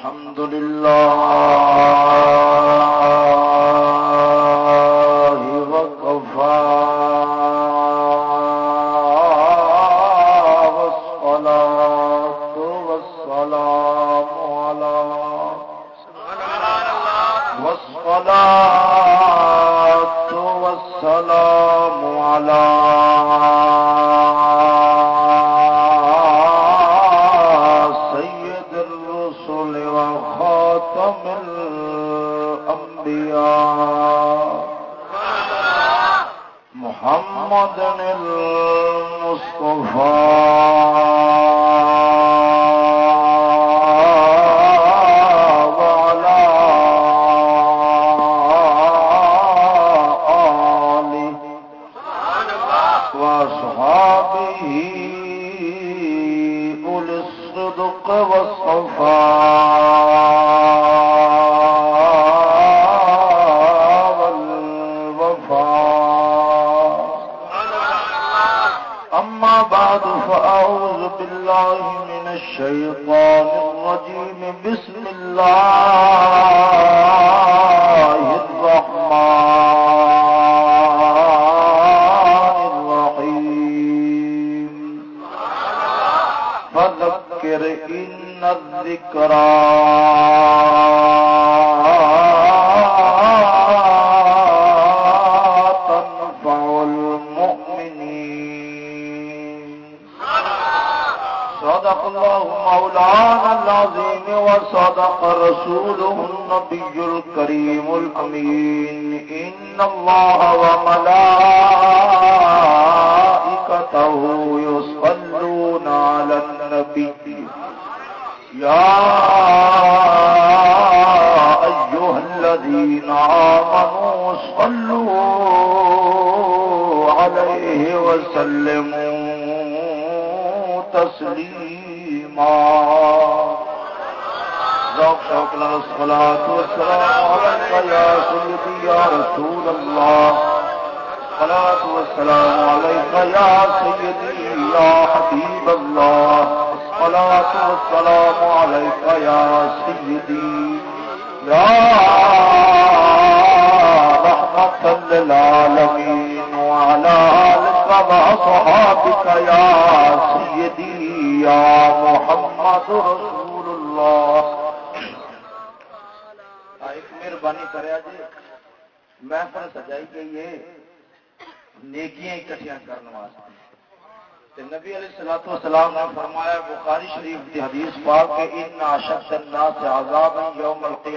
الحمد لله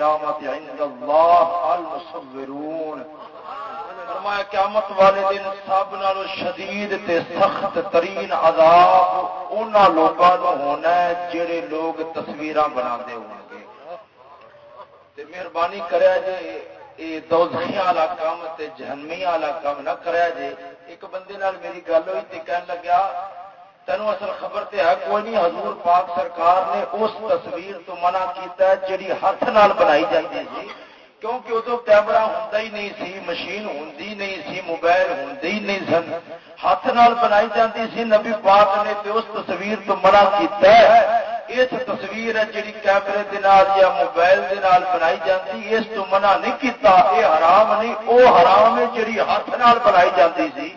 القیامت عند اللہ المصورون۔ فرمایا قیامت والے دن سب نالوں شدید تے سخت ترین عذاب انہاں لوکاں نوں ہونا ہے جڑے لوگ تصویراں بناندے ہون گے۔ تے مہربانی کریا جے یہ دوزخی والا کام تے جہنمی والا کام نہ کریا جے۔ ایک بندے نال میری گل ہوئی تے کہن لگا تینوں اصل خبر تے ہے، کوئی نہیں، حضور پاک سرکار نے اس تصویر تو منع کیتا ہے جڑی ہاتھ نال بنائی جاتی سی، کیونکہ ادو کیمرہ ہوندا ہی نہیں سی، مشین ہوندی نہیں سی، موبائل ہوندے ہی نہیں سن۔ ہاتھ نال بنائی جاتی سی، نبی پاک نے تے اس تصویر تو منع کیتا ہے۔ اس تصویر ہے جڑی کیمرے دے نال یا موبائل دے نال بنائی جاتی اس تو منع نہیں کیتا، اے حرام نہیں، او حرام ہے جڑی ہاتھ نال بنائی جاتی سی۔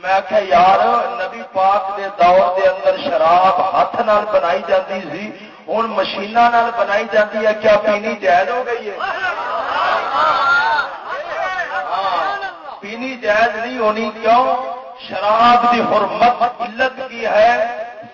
میں آخیا یار، نبی پاک دے دور دے اندر شراب ہاتھ نال بنائی جاتی سی ہوں مشینہ نال بنائی جاتی ہے، کیا پینی جائز ہو گئی ہے؟ پینی جائز نہیں ہونی، کیوں؟ شراب دی حرمت علت کی ہے،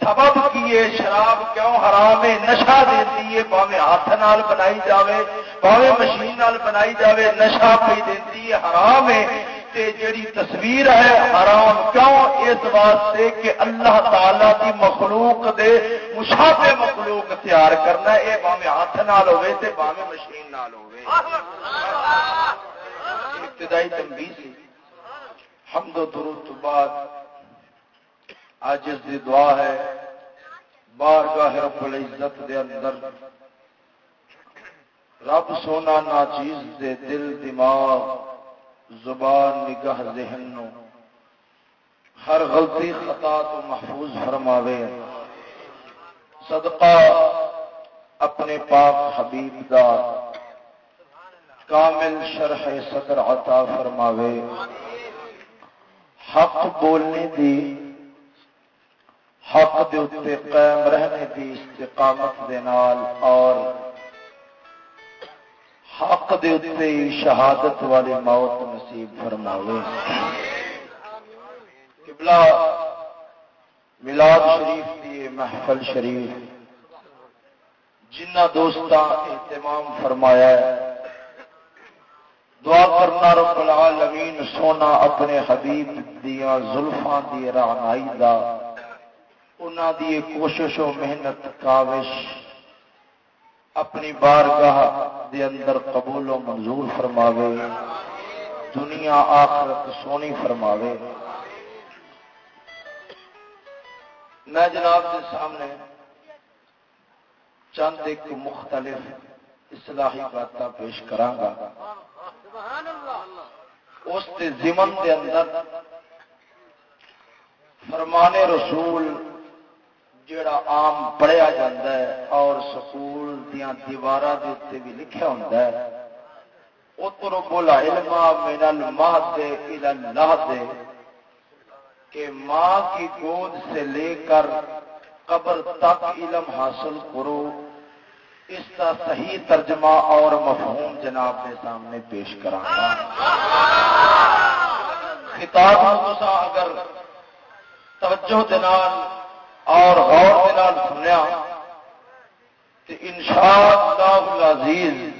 سبب کی ہے شراب، کیوں؟ حرام ہے، نشہ دیتی ہے پاوے ہاتھ نال بنائی جاوے پاوے مشین نال بنائی جاوے، نشہ پی دیتی ہے، حرام ہے۔ تے جڑی تصویر ہے حرام کیوں؟ اس واسطے کہ اللہ تعالی دی مخلوق دے مشابہ مخلوق تیار کرنا ہے۔ اے باوے ہاتھ نال ہوے تے باوے مشین نال ہوے ابتدائی تنبیہ سی۔ حمد و درود تو بعد عاجز دی دعا ہے۔ بارگاہ رب العزت دے اندر رب سونا ناچیز دے دل دماغ زبان نگاہ ذہن نو۔ ہر غلطی خطا تو محفوظ فرماوے۔ صدقہ اپنے پاک حبیب دا کامل شرح صدر عطا فرماوے۔ حق بولنے دی، حق دے اتنے قائم رہنے دی استقامت دے نال اور حق دے اتنے شہادت والی موت نصیب فرماوے۔ قبلہ ملاد شریف دی محفل شریف۔ جنہ دوستان اہتمام فرمایا ہے۔ دعا کرنا رب العالمین سونا اپنے حبیب دیا زلفاں دی رعنائی دا۔ انہاں دی کوشش و محنت کاوش۔ اپنی بارگاہ دے اندر قبول و منظور فرماوے، دنیا آخرت سونی فرماوے۔ میں جناب کے سامنے چند ایک مختلف اصلاحی بات پیش کرا اس زمن کے اندر فرمانے رسول جڑا عام پڑھیا جا اور سکول دیا دیوار کے اتنے بھی لکھا ہوں اتر بولا علما میرا ماہ دے اللہ دے کہ ماں کی گود سے لے کر قبر تک علم حاصل کرو، اس کا صحیح ترجمہ اور مفہوم جناب کے سامنے پیش کرا خطاب اگر توجہ دنال اور غور دنال سنیا تو ان شاء اللہ عزیز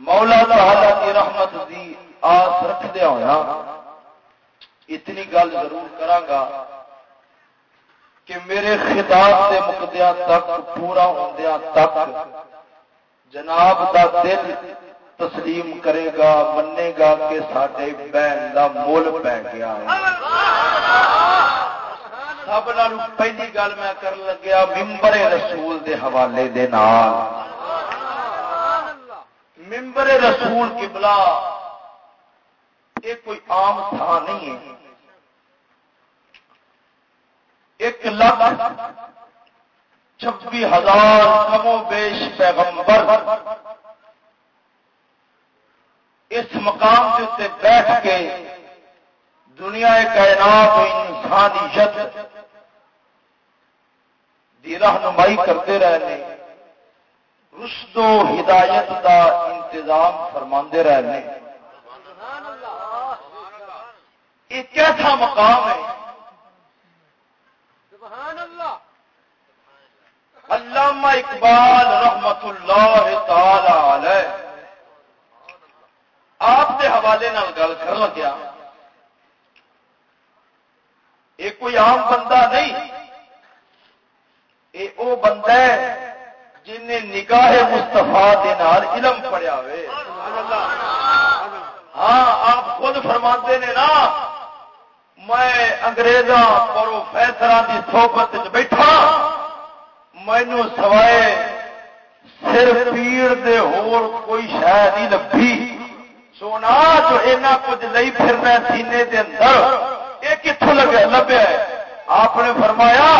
مولا تعالی کی رحمت دی آس رکھدہ ہوا اتنی گل ضرور کرا کہ میرے خطاب سے مکدیا تک، پورا ہوندیا تک جناب دا دل تسلیم کرے گا منے گا کہ سارے بہن کا مول پی گیا ہے۔ سب پہلی گل میں کر لگیا، ممبر رسول دے حوالے دے نال۔ ممبر رسول کبلا یہ کوئی عام تھان نہیں ہے۔ ایک لاکھ چھبی ہزار کمو بیش پیغمبر اس مقام کے اتنے بیٹھ کے دنیا کائنات و انسانیت دی رہنمائی کرتے رہنے، رشد و ہدایت کا انتظام فرما رہنے۔ ایک ایسا مقام ہے؟ علامہ اقبال رحمت اللہ تعالی علیہ۔ آپ کے حوالے گل کر لگیا یہ کوئی عام بندہ نہیں۔ یہ وہ بندہ ہے جن نے نگاہ مستفا علم پڑیا ہوئے۔ ہاں آپ خود فرماتے نے نا، میں انگریزاں پروفیسر کی سوبت بیٹھا مینو سوائے سر پیڑ دے ہور کوئی شہ نہیں لبھی۔ سونا، جو اینا کچھ نہیں پھرنا سینے دے اندر یہ کتوں لگا لبیا آپ نے فرمایا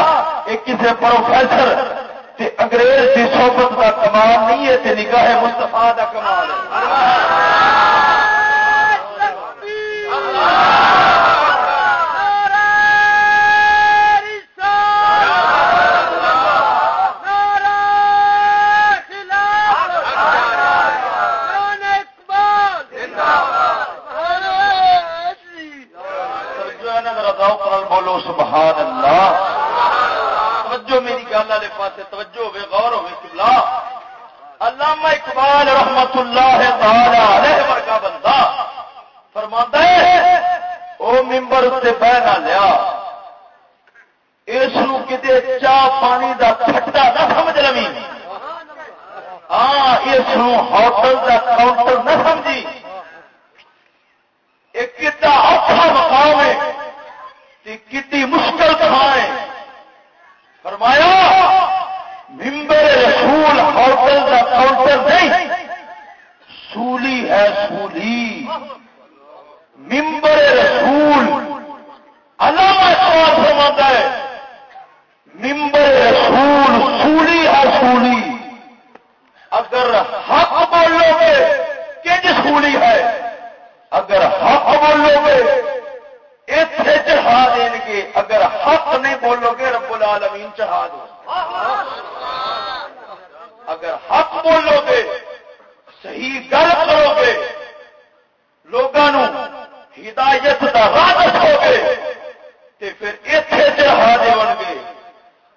یہ کسی پروفیسر تے انگریز کی صحبت کا کمال نہیں ہے تے نگاہ مستفا کا کمال بولو، سبحان اللہ توجہ میری گل والے پاس توجہ ہوے غور ہوے کبلا علامہ اقبال رحمت اللہ تعالی علیہ ورگا بندہ فرماندا ہے، او ممبر تے بہ نہ لیا۔ اس کتے چاہ پانی دا چھٹا نہ سمجھ لوی۔ ہاں اس ہوٹل دا کاؤنٹر نہ سمجھی۔ ایک کتا اوکھا مقام ہے کتنی رسولی ممبر رسول، علامہ سوال فرماتا ہے ممبر رسول سولی ہے سولی اگر حق بولو گے کہ سولی ہے؟ اگر حق بولو گے اتنے چڑھا دیں گے۔ اگر حق نہیں بولو گے، رب العالمین چڑھا دو۔ اگر حق بولو گے، صحیح گل کرو ہدایت کا راہ دسو گے تو پھر اتے چڑھا دے گے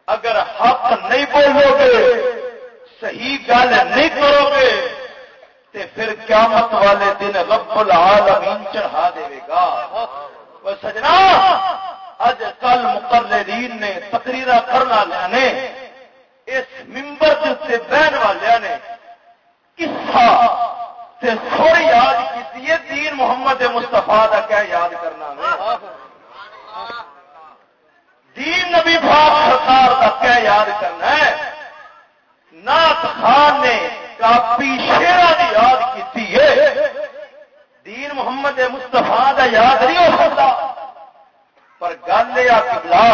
اگر حق نہیں بولو گے، صحیح گل نہیں کرو گے تو پھر قیامت والے دن رب العالمین چڑھا دے گا۔ سجنا اج کل مقررین نے تقریر کرنا لیا نے۔ اس ممبر کے بہن والے نے کسا سوری یاد کی دین محمد مستفا کا کیا یاد کرنا دین نبی پاک سرکار کا کیا یاد کرنا ہے۔ نات خان نے کاپی شیرا کی یاد کی دین محمد مستفا کا یاد نہیں ہو سکتا۔ پر گل یہ کبلا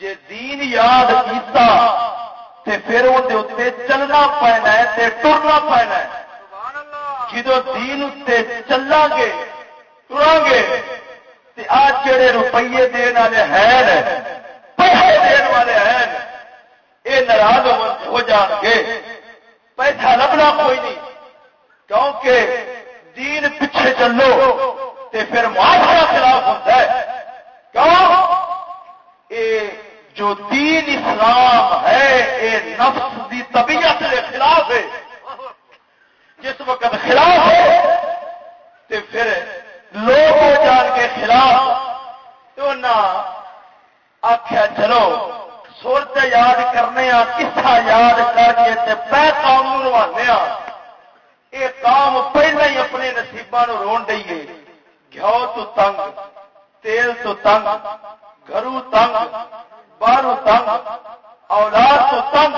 جی دین یاد کیتا، تے پھر اندر چلنا پینا ہے، تے ٹرنا پینا ہے۔ جدو دین اتنے چلا گے ٹرا گے آج جڑے روپیے دن والے ہیں، پیسے دن والے ہیں یہ ناراض ہو جان گے۔ پیسہ لبنا کوئی نہیں، کیونکہ دین پیچھے چلو، تے پھر معاشرہ خلاف ہوتا ہے۔ کیوں؟ اے جو دین اسلام ہے یہ نفس دی طبیعت کے خلاف ہے۔ جس وقت خلاف ہے تو پھر لوگ ہو جان کے خلاف تو نہ آخیا چلو سورت یاد کرنے کسا یاد کر کے پہ قوم روانے یہ کام پہلے ہی اپنے نصیبان رو دئیے گھو تو تنگ تیل تو تنگ گھرو تنگ باہر تنگ اولاد تو تنگ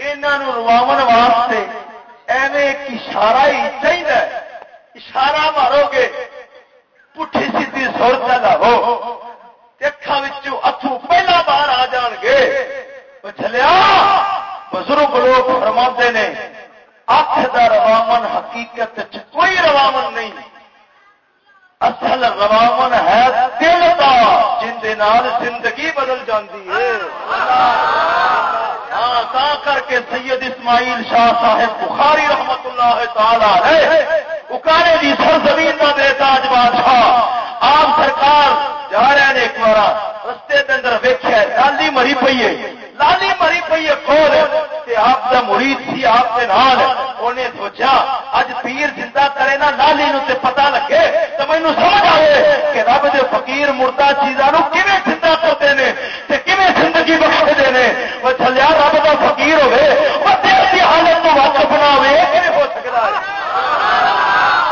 انہوں رواو واسطے ایویں ایک اشارہ ہی چاہیے، اشارہ مارو گے، پٹھی سیدھی سر پیدا ہو اکھان اتو پہلا باہر آ جان گے۔ چلیا بزرگ لوگ فرما نے اکھ کا روامن حقیقت کوئی روامن نہیں۔ اصل روامن ہے دل کا جن زندگی بدل جاتی ہے۔ ہاں کر کے سید اسماعیل شاہ صاحب بخاری رحمت اللہ تعالی ہے۔ اکارے جی سر زمین کا بے تاج بادشاہ۔ آپ سرکار جا رہے ہیں ایک بار رستے کے اندر ویخیا لالی مری پی ہے۔ لالی مری پی ہے کون آپ کا مرید سی، آپ کے نال انہیں سوچا اج پیر زندہ کرے نا، لالی نو تے لگے۔ مینو سمجھ آئے کہ رب دے فقیر مردہ چیزوں کیون زندہ کرتے ہیں تے کیون زندگی بخشتے ہیں وہ چلیا رب کا فقیر ہوے وہ دل کی حالت کو وقت بنا ہو سکتا ہے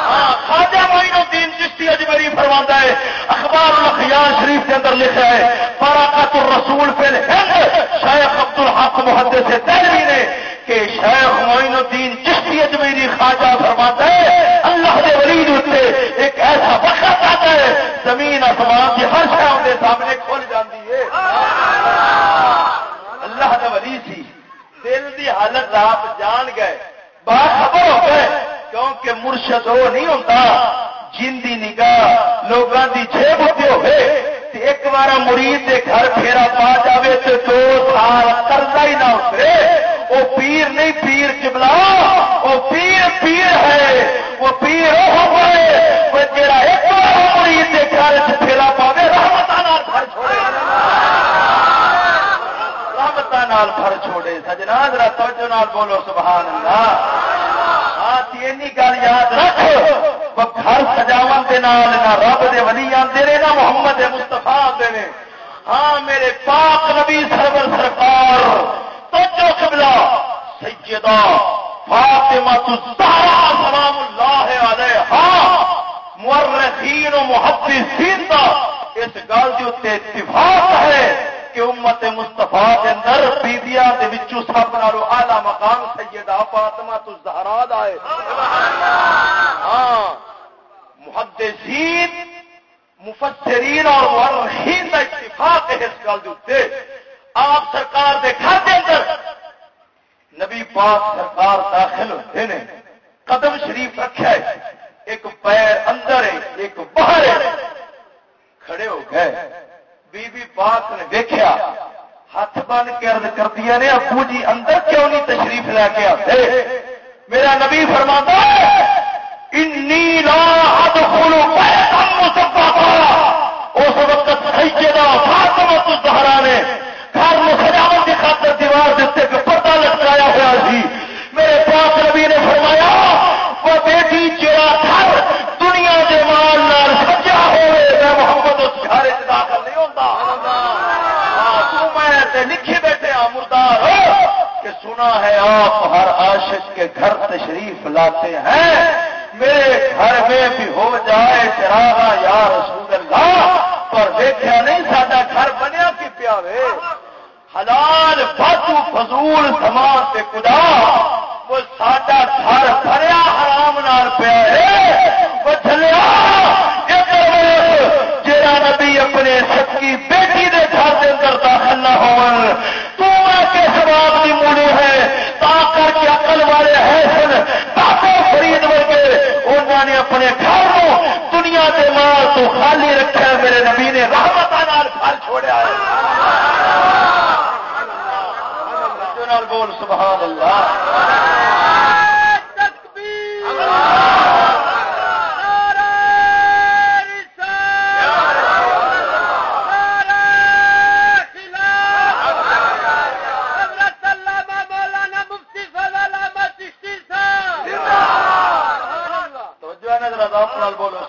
ہاں، خواجہ معین الدین چشتی اجمری فرما ہے اخبار الخیال شریف کے اندر لکھا ہے فراقت الرسول فی الہند شیخ عبد الحق محدث سے تیروی نے کہ شیخ معین الدین چشتی اجمیری خواجہ فرماتا ہے اللہ کے ولی ہوتے ایک ایسا وقت آتا ہے زمین آسمان کی ہر شہر کے سامنے کھل جاتی ہے اللہ کے ولی سی دل کی حالت آپ جان گئے۔ باخبر ہو گئے۔ کیونکہ مرشد وہ نہیں ہوتا۔ جن کی نگاہ لوگوں کی چھ بوتے ہوئے۔ ایک بار مرید کے گھر پھیرا پا جائے تو دو سال کرتا ہی نہ اترے۔ وہ پیر نہیں، پیر چبلا وہ پیر پیر ہے۔ وہ پیر وہ ہوئے وہ جڑا ایک بار مرید کے گھر پھیرا پاوے رحمت گھر چھوڑے رحمت گھر چھوڑے سجنا ذرا توجہ نال بولو سبحان اللہ ہاں تین گل یاد رکھ۔ گھر سجاو کے نال، نہ رب دے ولی آتے نے، نہ محمد مستفا آتے نے۔ ہاں میرے پاک نبی سرور سرکار تو جو قبلہ، سیدہ فاطمہ الزہرا سلام اللہ علیہا۔ مورخین و محدثین دا اس گل کے اتنے اتفاق ہے۔ کہ امت مستفا کے اندر بیبیا کے بچوں سب نالو آلہ مقام سیدہ فاطمہ الزہرا دا ہے۔ ہاں۔ محدثین، مفسرین اور مورخین کا اتفاق ہے اس گل کے آپ سرکار دے گھر کے اندر نبی پاک سرکار داخل ہوتے ہیں قدم شریف رکھا ہے۔ ایک پیر اندر ہے، ایک باہر ہے۔ کھڑے ہو گئے۔ بی بی پاک نے دیکھا ہاتھ بن کے ارد کر دیا نے ابو جی اندر کیوں نہیں تشریف لے کے آتے؟ میرا نبی فرما اس وقت سیدہ فاطمہ زہرا نے گھر میں سجاوٹ کی خاطر دیوار دیتے کہ پردہ لٹکایا ہوا سی میرے پاک نبی نے فرمایا وہ بیٹی چیرا گھر دنیا کے مال نال سجا ہوئے میں محمد اس گھر داخل نہیں ہوتا میں لکھی بیٹھے ہاں مردار، کہ سنا ہے آپ ہر عاشق کے گھر تشریف لاتے ہیں۔ میرے گھر میں بھی ہو جائے چراغا یا رسول اللہ، پر دیکھا نہیں سڈا گھر بنیا کی پیا وے۔ حلال باتو فضول سامان سے کدا وہ ساڈا گھر بھریا حرام نال پیا ہے وہ چلیا جا نبی اپنے سکی بیٹی دے گھر کے اندر داخل نہ ہو کے سواب کی موڑی ہے تا کر کے اقل والے ہے سن تاکہ فرید ورگے انہوں نے اپنے گھر کو دنیا کے مال تو خالی رکھا میرے نبی نے رحمت پھل چھوڑا ہے۔ بول سبحان اللہ بولو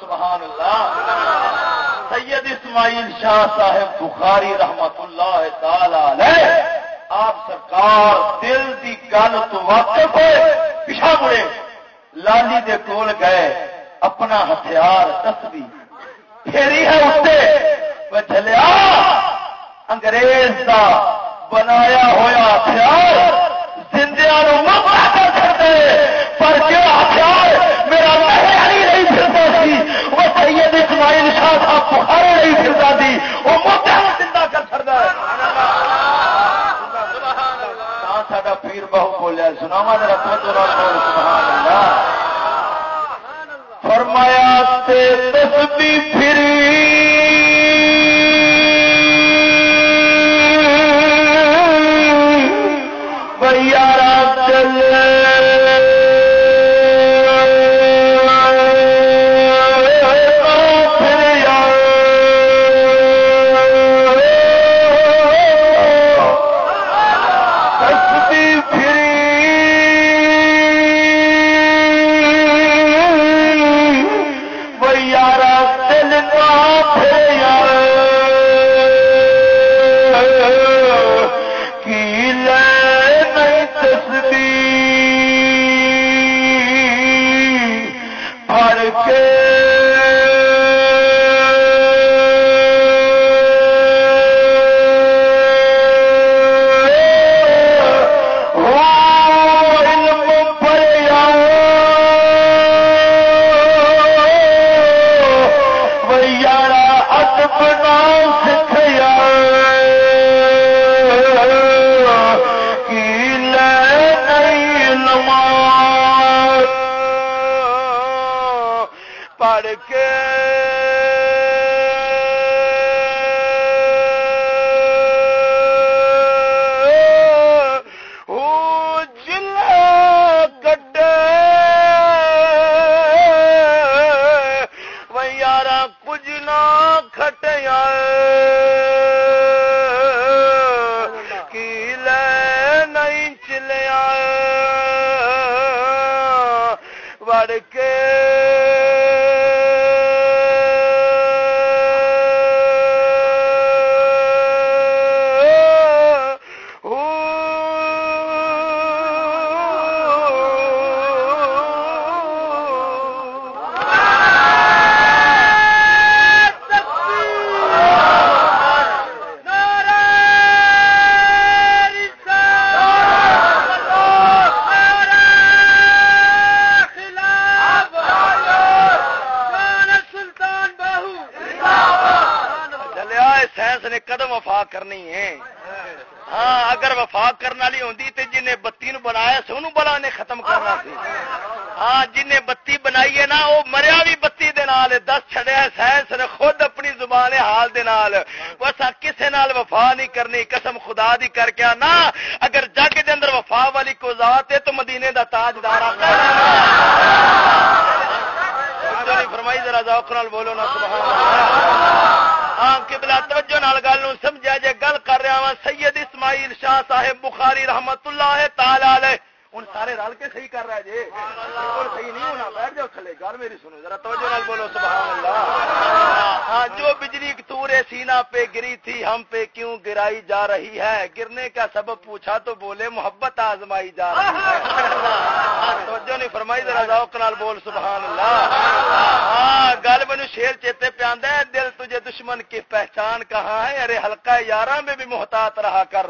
اسماعیل شاہ صاحب بخاری رحمت اللہ تعالی آپ سرکار دل کی گل تو واقف ہوئے، پیچھا مڑے، لالی دے کول گئے، اپنا ہتھیار تسبی پھیری ہے اسے چلیا انگریز کا بنایا ہوا ہتھیار زندیا کر سکتے پر جو ہتھیار میرا نہیں پھرتا سی وہ سید اسماعیل شاہ صاحب بخارے نہیں وہ موٹا زندہ کر سکتا ہے ساڈا پیر بہو بولیا سناوا میرا سبحان اللہ فرمایا تسبی پھری صاحب بخاری رحمت اللہ تعالی علیہ ہوں سارے رل کے صحیح کر رہے جی صحیح نہیں ہونا بیٹھ جاؤ تھلے گل میری سنو ذرا توجہ نال بولو سبحان اللہ۔ ہاں جو بجلی تورے سینا پہ گری تھی ہم پہ کیوں گرائی جا رہی ہے؟ گرنے کا سبب پوچھا تو بولے محبت آزمائی جا رہی ہے۔ ہاں، توجہ نہیں فرمائی ذرا ذوق نال بول سبحان اللہ۔ ہاں گل مینو شیر چیتے پہ ہے دل تجھے دشمن کی پہچان کہاں ہے؟ ارے ہلکا یارہ میں بھی محتاط رہا کر۔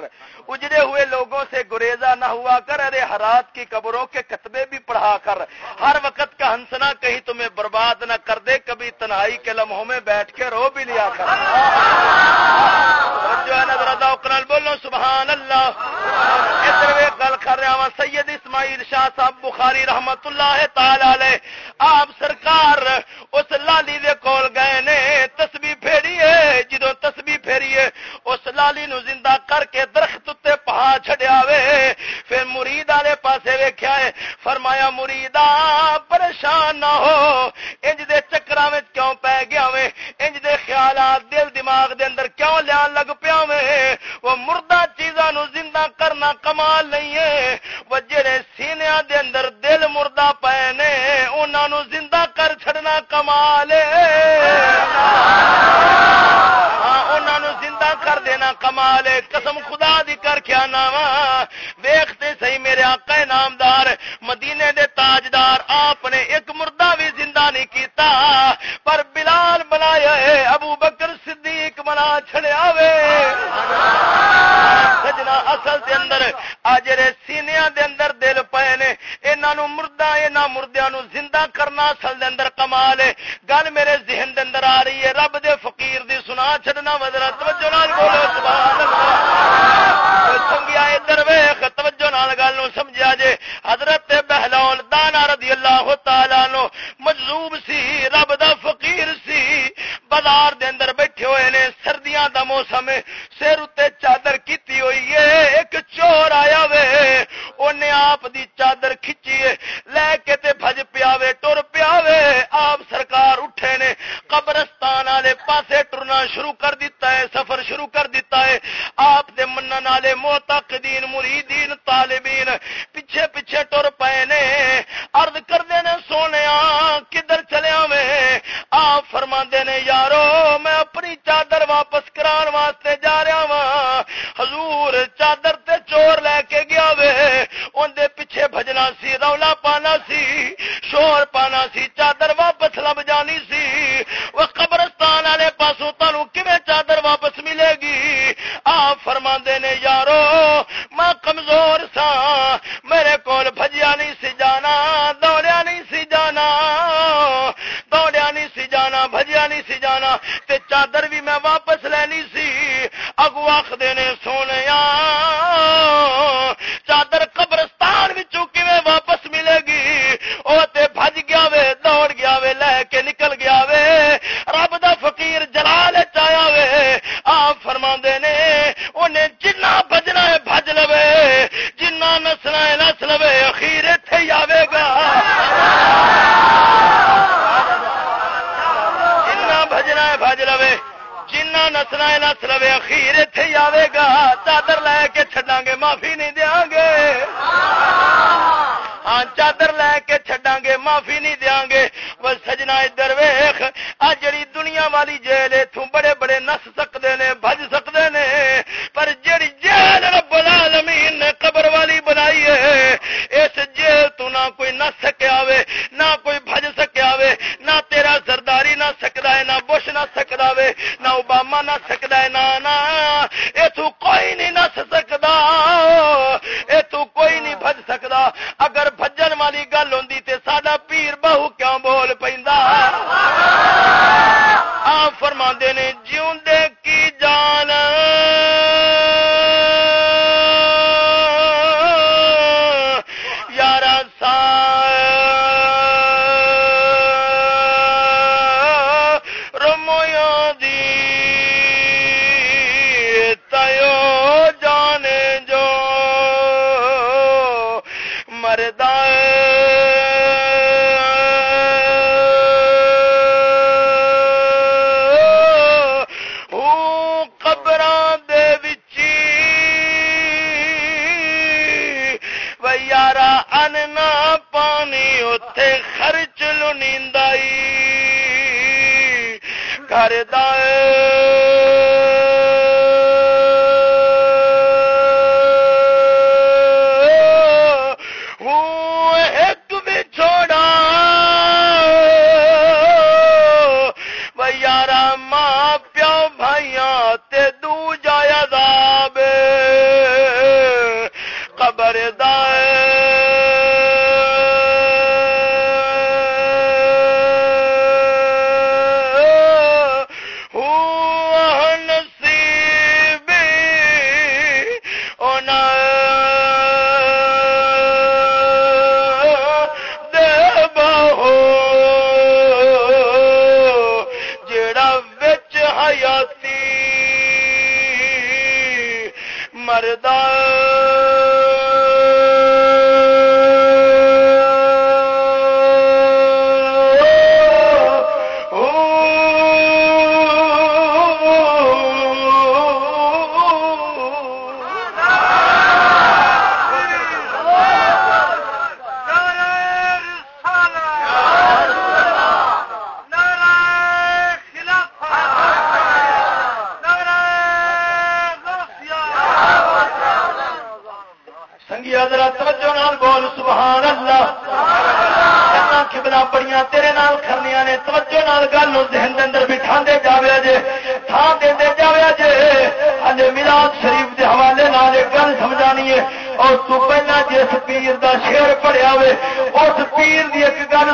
اجڑے ہوئے لوگوں سے گریزا نہ ہوا کر ارے ہرا کی قبروں کے کتبے بھی پڑھا کر۔ ہر وقت کا ہنسنا کہیں تمہیں برباد نہ کر دے، کبھی تنہائی کے لمحوں میں بیٹھ کے رو بھی لیا کر۔ جو ہے نظر اکرال بولو سبحان اللہ گل کر رہا ہوں سید اسماعیل شاہ صاحب بخاری رحمت اللہ تعالی آپ سرکار اس لالی دے کول گئے نے تسبی پھیری ہے جدو تسبی پھیری ہے اس لالی نو زندہ کر کے درخت اتنے پہا چڈیا وے۔ پھر مرید والے پاسے ویخیا ہے، فرمایا مریدا پریشان نہ انج دے چکر کیوں پی گیا وے؟ انج دے خیالات دل دماغ دے اندر کیوں لیا لگ پیا وے؟ وہ مردہ چیزاں نو زندہ کرنا کمال نہیں ہے۔ وہ جڑے سینیاں دے اندر دل مردہ پے نے، انہاں نو زندہ کر چھڑنا کمال ہے انہاں نو زندہ دینا کمال قسم خدا دی کر کے آنا وا۔ ویختے صحیح میرے آقا نامدار، مدینے دے تاجدار، آپ نے ایک مردہ بھی زندہ نہیں کیتا، پر بلال بنایا ہے ابو بکر صدیق بنا چھڑیا وے سجنا اصل دے اندر آجرے سینیا دے اندر دل پے نے، انہاں مردہ، انہاں مردیاں نو زندہ کرنا اصل دے اندر کمال ہے۔ گل میرے ذہن دے اندر آ رہی ہے، رب دے فقیر دی سنا چھڑنا وزرا توجہ نال بولو، سبحان اللہ۔ سنگیا ادھر ویکھ، توجہ نال گل نو سمجھا جے۔ حضرت بہلول دانا رضی اللہ تعالی مجذوب سی، رب دا فقیر سی۔ بازار دے اندر بیٹھے ہوئے نے، سردیاں دا موسم سر اتنے چادر کیتی ہوئی ہے۔ ایک چور آیا وے انہیں آپ دی چادر کھچی ہے۔ لے کے تے بھج پیا وے، ٹر پیا وے۔ آپ سرکار اٹھے نے، قبرستان والے پاسے ٹرنا شروع کر دیتا ہے، سفر شروع کر دیتا ہے۔ آپ دے منن والے موتقدین مریدین، طالبین، پیچھے پیچھے ٹر پے نے۔ عرض کردے نے آپ فرما نے، یارو، میں اپنی چادر واپس کران واسطے جا رہا وا حضور چادر تے چور لے کے گیا وے۔ اندر پیچھے بجنا سی، رولا پانا سی، شور پانا سی، چادر واپس لب جانی سی۔ وہ قبرستان والے پاسوں تمہوں کھے چادر واپس ملے گی؟ آپ فرما نے، یارو نکل گیا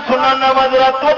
سننا وزرا تو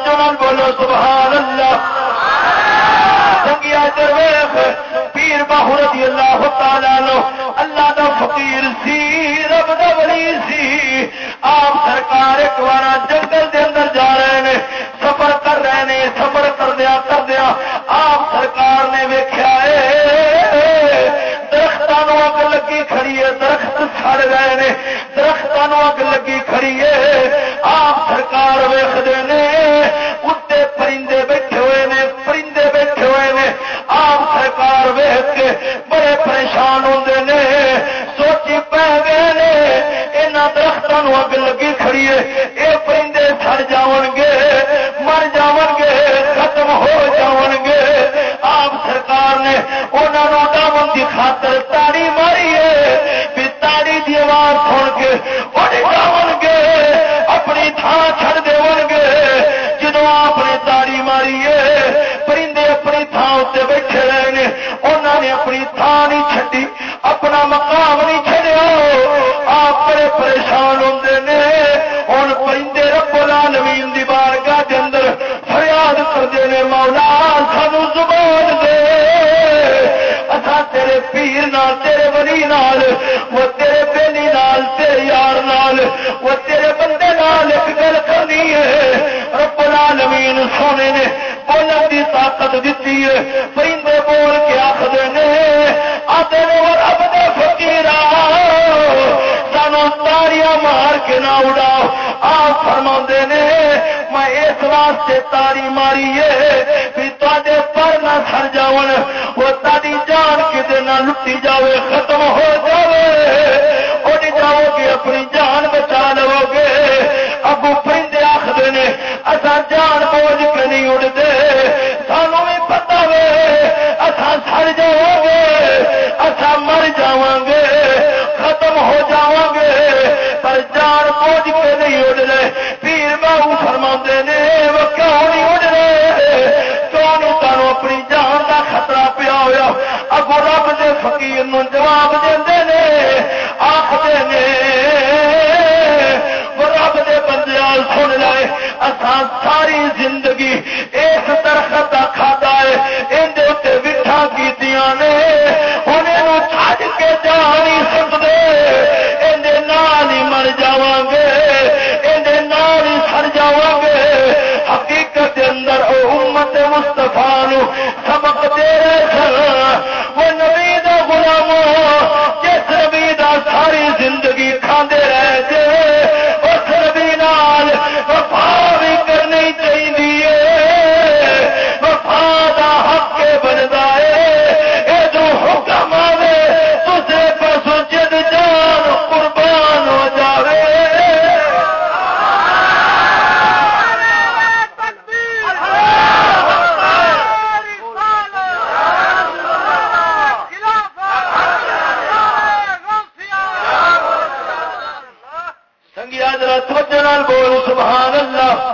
نال بول، سبحان اللہ۔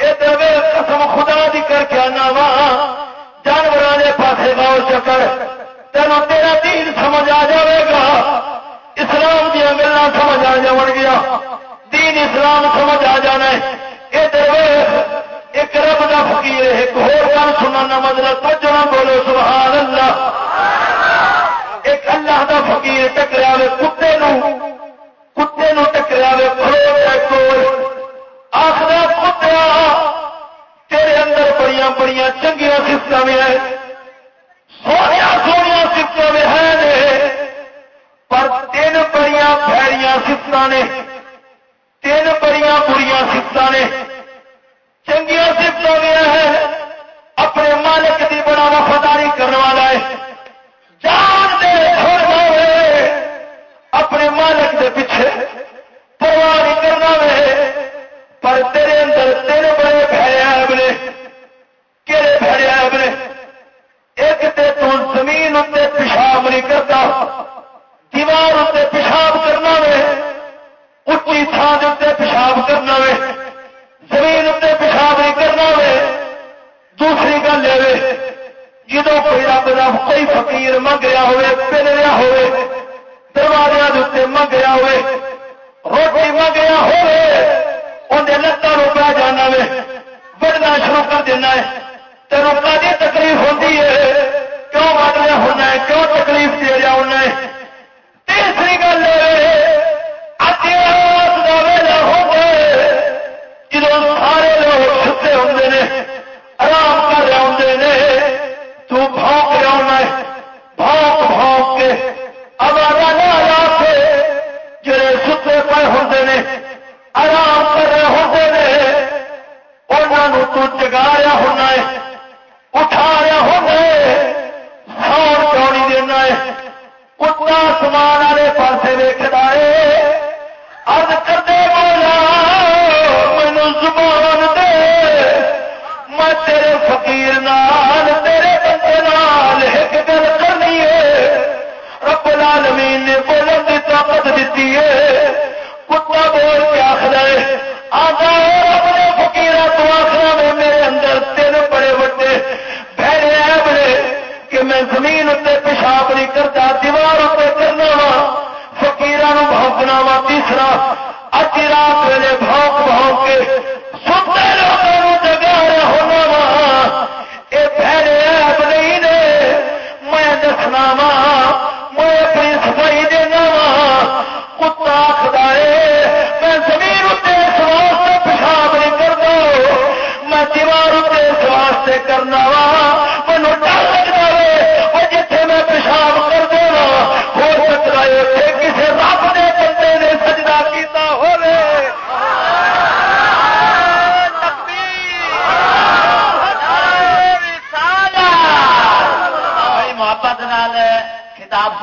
یہ دے قسم خدا دی کر کے آنا وا۔ جانور پاسے گاؤ چکر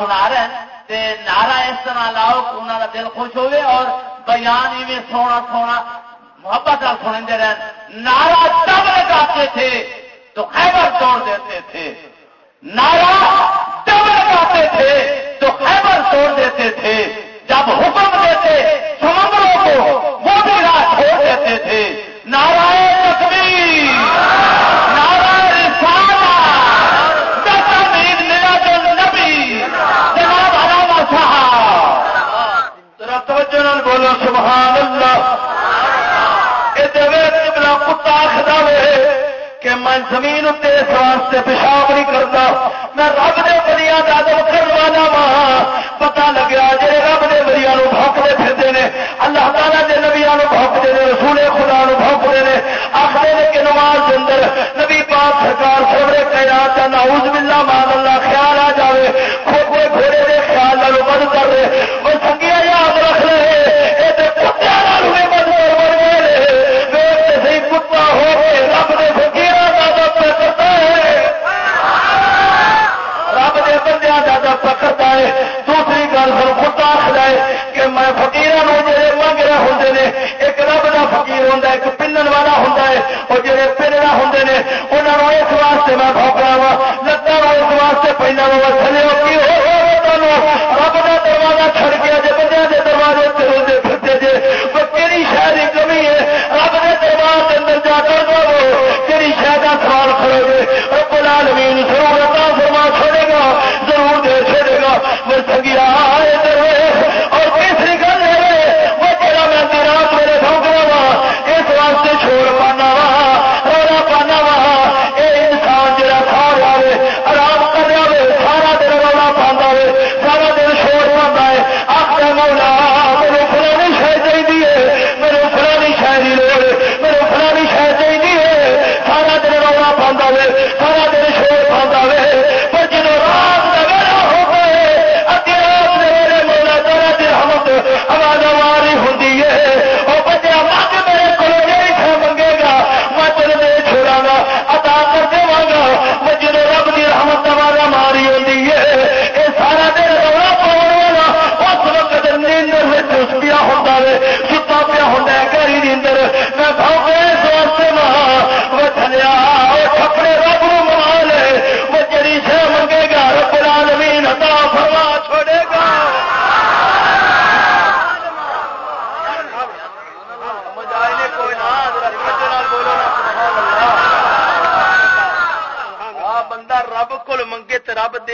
سنا رہے ہیں تے نعرہ اس طرح لاؤ کہ انہوں کا دل خوش ہوئے اور بیان میں سونا سونا محبت کا سنیں دے رہے نعرہ تب لگاتے تھے تو خیبر توڑ دیتے تھے۔ نارا تب لگاتے تھے تو خیبر توڑ دیتے تھے۔ جب حکم دیتے سمندروں کو، وہ بھی راہ چھوڑ دیتے تھے۔ نارائ توجہ نال بولو سبحان اللہ میرا کتا آخر کہ میں زمین اس واسطے پیشاب نہیں کرتا۔ میں رب دے وریا کا ادب کروانا وا پتا لگیا جی رب دے وریا بھوکتے پھرتے ہیں اللہ تعالیٰ کے نبیا بھوکتے ہیں رسول خدا بھوکتے ہیں آخر نے کہ نماز اندر نبی پاک سرکار سورے کائنات نعوذ باللہ مان اللہ، خیال آ جائے کھوکھے گھوڑے کے خیال والوں مدد کر دے نے انہوں نے اس واسطے میں بھوکا وا لتان اس واسطے پہلے وہ تھلے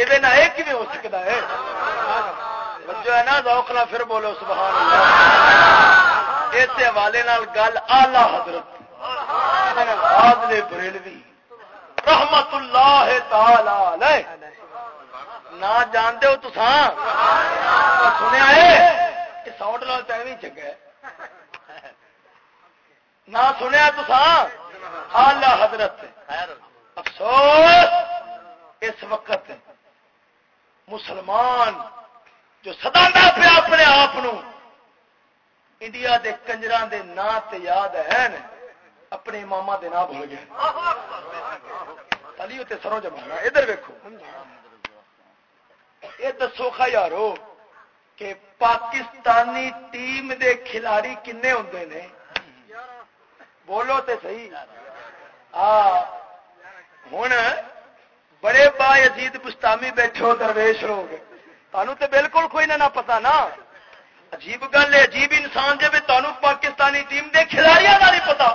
دے نا یہ کھے ہو سکتا ہے؟ جو ہے نا روکنا پھر بولو، سبحان اللہ۔ اس حوالے گل آلہ حضرت بریلوی۔ رحمت اللہ تعالی نہ جانتے ہو تساں؟ سنیا ساؤنڈ لال تے بھی چنگا نہ سنیا تساں؟ آلہ حضرت۔ افسوس، اس وقت مسلمان جو سدا پیا اپنے آپ انڈیا دے کنجر دے نا تے یاد ہے اپنے ماما دے نا بھول گئے۔ تلی اتنے سروں جمانا، ادھر ویکو یہ دسو خا یارو کہ پاکستانی ٹیم دے کھلاڑی کنے ہوں نے؟ بولو تے صحیح۔ ہوں بڑے با یزید بستامی بیٹھے ہو، درویش لوگ تمہوں تے بالکل کوئی نہ پتا نا۔ عجیب گل ہے، عجیب انسان جی تمہیں پاکستانی ٹیم دے کھلاڑیوں کا نہیں پتا۔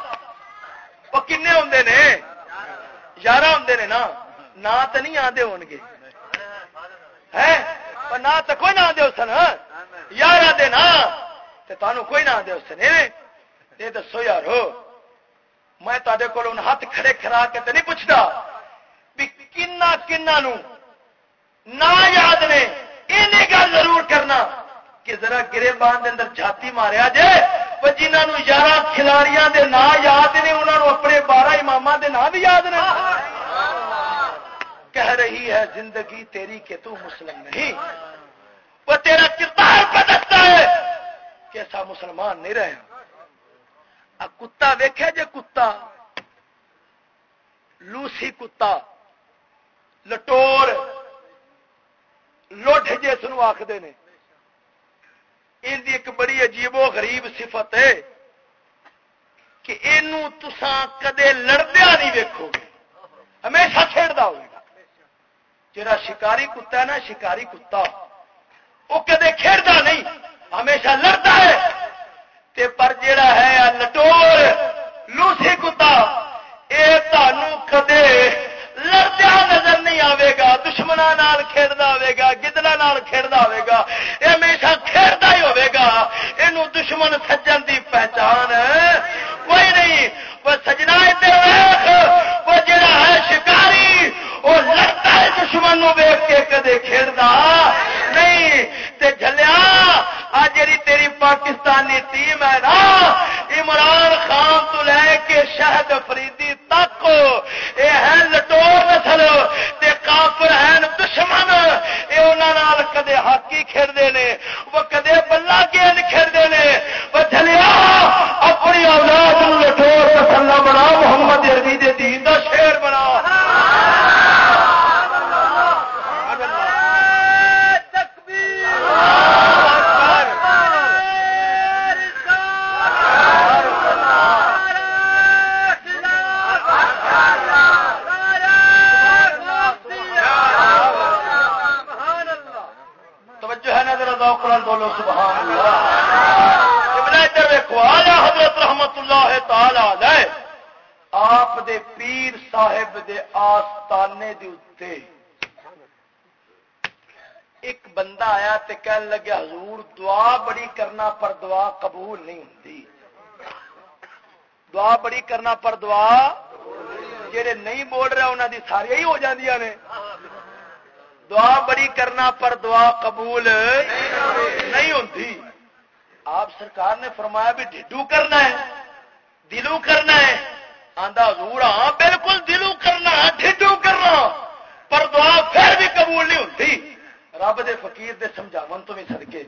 وہ کن ہوں نے؟ یارہ ہوں نے نا۔ نہ تو نہیں آتے ہو گے۔ نہ تو کوئی نہ آدھے سن۔ یار آدھے نا۔ تمہیں کوئی نہ آدھے سن۔ یہ دسو یارو، میں تے کو ہاتھ کھڑے کھرا کے تو نہیں پوچھتا بھی کنا کنا نہ یاد نے یہ گل ضرور کرنا کہ ذرا گرے بان اندر جاتی ماریا جائے جنہوں یارہ کھلاڑیاں دے نا یاد نے انہوں نے اپنے بارہ امام دے نا بھی یاد نے۔ کہہ رہی ہے، زندگی تیری کہ تو مسلم نہیں۔ وہ تیرا کردار بدلتا ہے کہ ایسا مسلمان نہیں رہے۔ کتا ویخیا جے کتا؟ لوسی کتا۔ لٹور لوڈ جس آخر نے۔ ان ایک بڑی عجیب و غریب صفت ہے کہ یہ تسان کدے لڑدیا نہیں ویکو گے۔ ہمیشہ کھیڑتا ہوگا جا شکاری کتا ہے نا، شکاری کتا۔ وہ کدے کھیڑتا نہیں، ہمیشہ لڑتا ہے۔ تے پر جڑا ہے لٹور لوسی کتا یہ تمہوں کدے نظر نہیں آئے گا دشمنوں کھیلتا ہوے گا گدڑا کھیلتا ہوے گا یہ ہمیشہ کھیلتا ہی ہوے گا۔ یہ دشمن سجن دی پہچان کوئی نہیں، وہ سجنا وہ جڑا ہے شکاری، وہ لڑتا ہے دشمن ویگ کے کدے کھیلتا نہیں، تے جلیا آ جی تیری پاکستانی ٹیم ہے نا، عمران خان تو لے کے شہد فریدی تک یہ ہے لٹور نسل تے کافر ہیں دشمن۔ یہ انہوں کدے ہاکی کھیلتے ہیں وہ کدے بلا گیند کھیلتے ہیں وہ چلیا اپنی اولاد لٹور نسل بنا، محمد اربی دین ادھر آیا حضرت رحمت اللہ تعالی آپ دے پیر صاحب دے آستانے دے اتے ایک بندہ آیا تے کہنے لگا حضور، دعا بڑی کرنا پر دعا قبول نہیں ہوتی دعا بڑی کرنا پر دعا جہے نہیں بول رہے انہوں دی ساری ہی ہو جاندیاں نے۔ دعا بڑی کرنا پر دعا قبول نہیں ہوتی آپ سرکار نے فرمایا بھی ڈھڈو کرنا ہے، دلو کرنا ہے۔ آدھا حضور ہاں بالکل دلو کرنا ڈھڈو کرنا۔ پر دعا پھر بھی قبول نہیں ہوتی۔ رب دے فقیر دے سمجھاون تو بھی سڑکے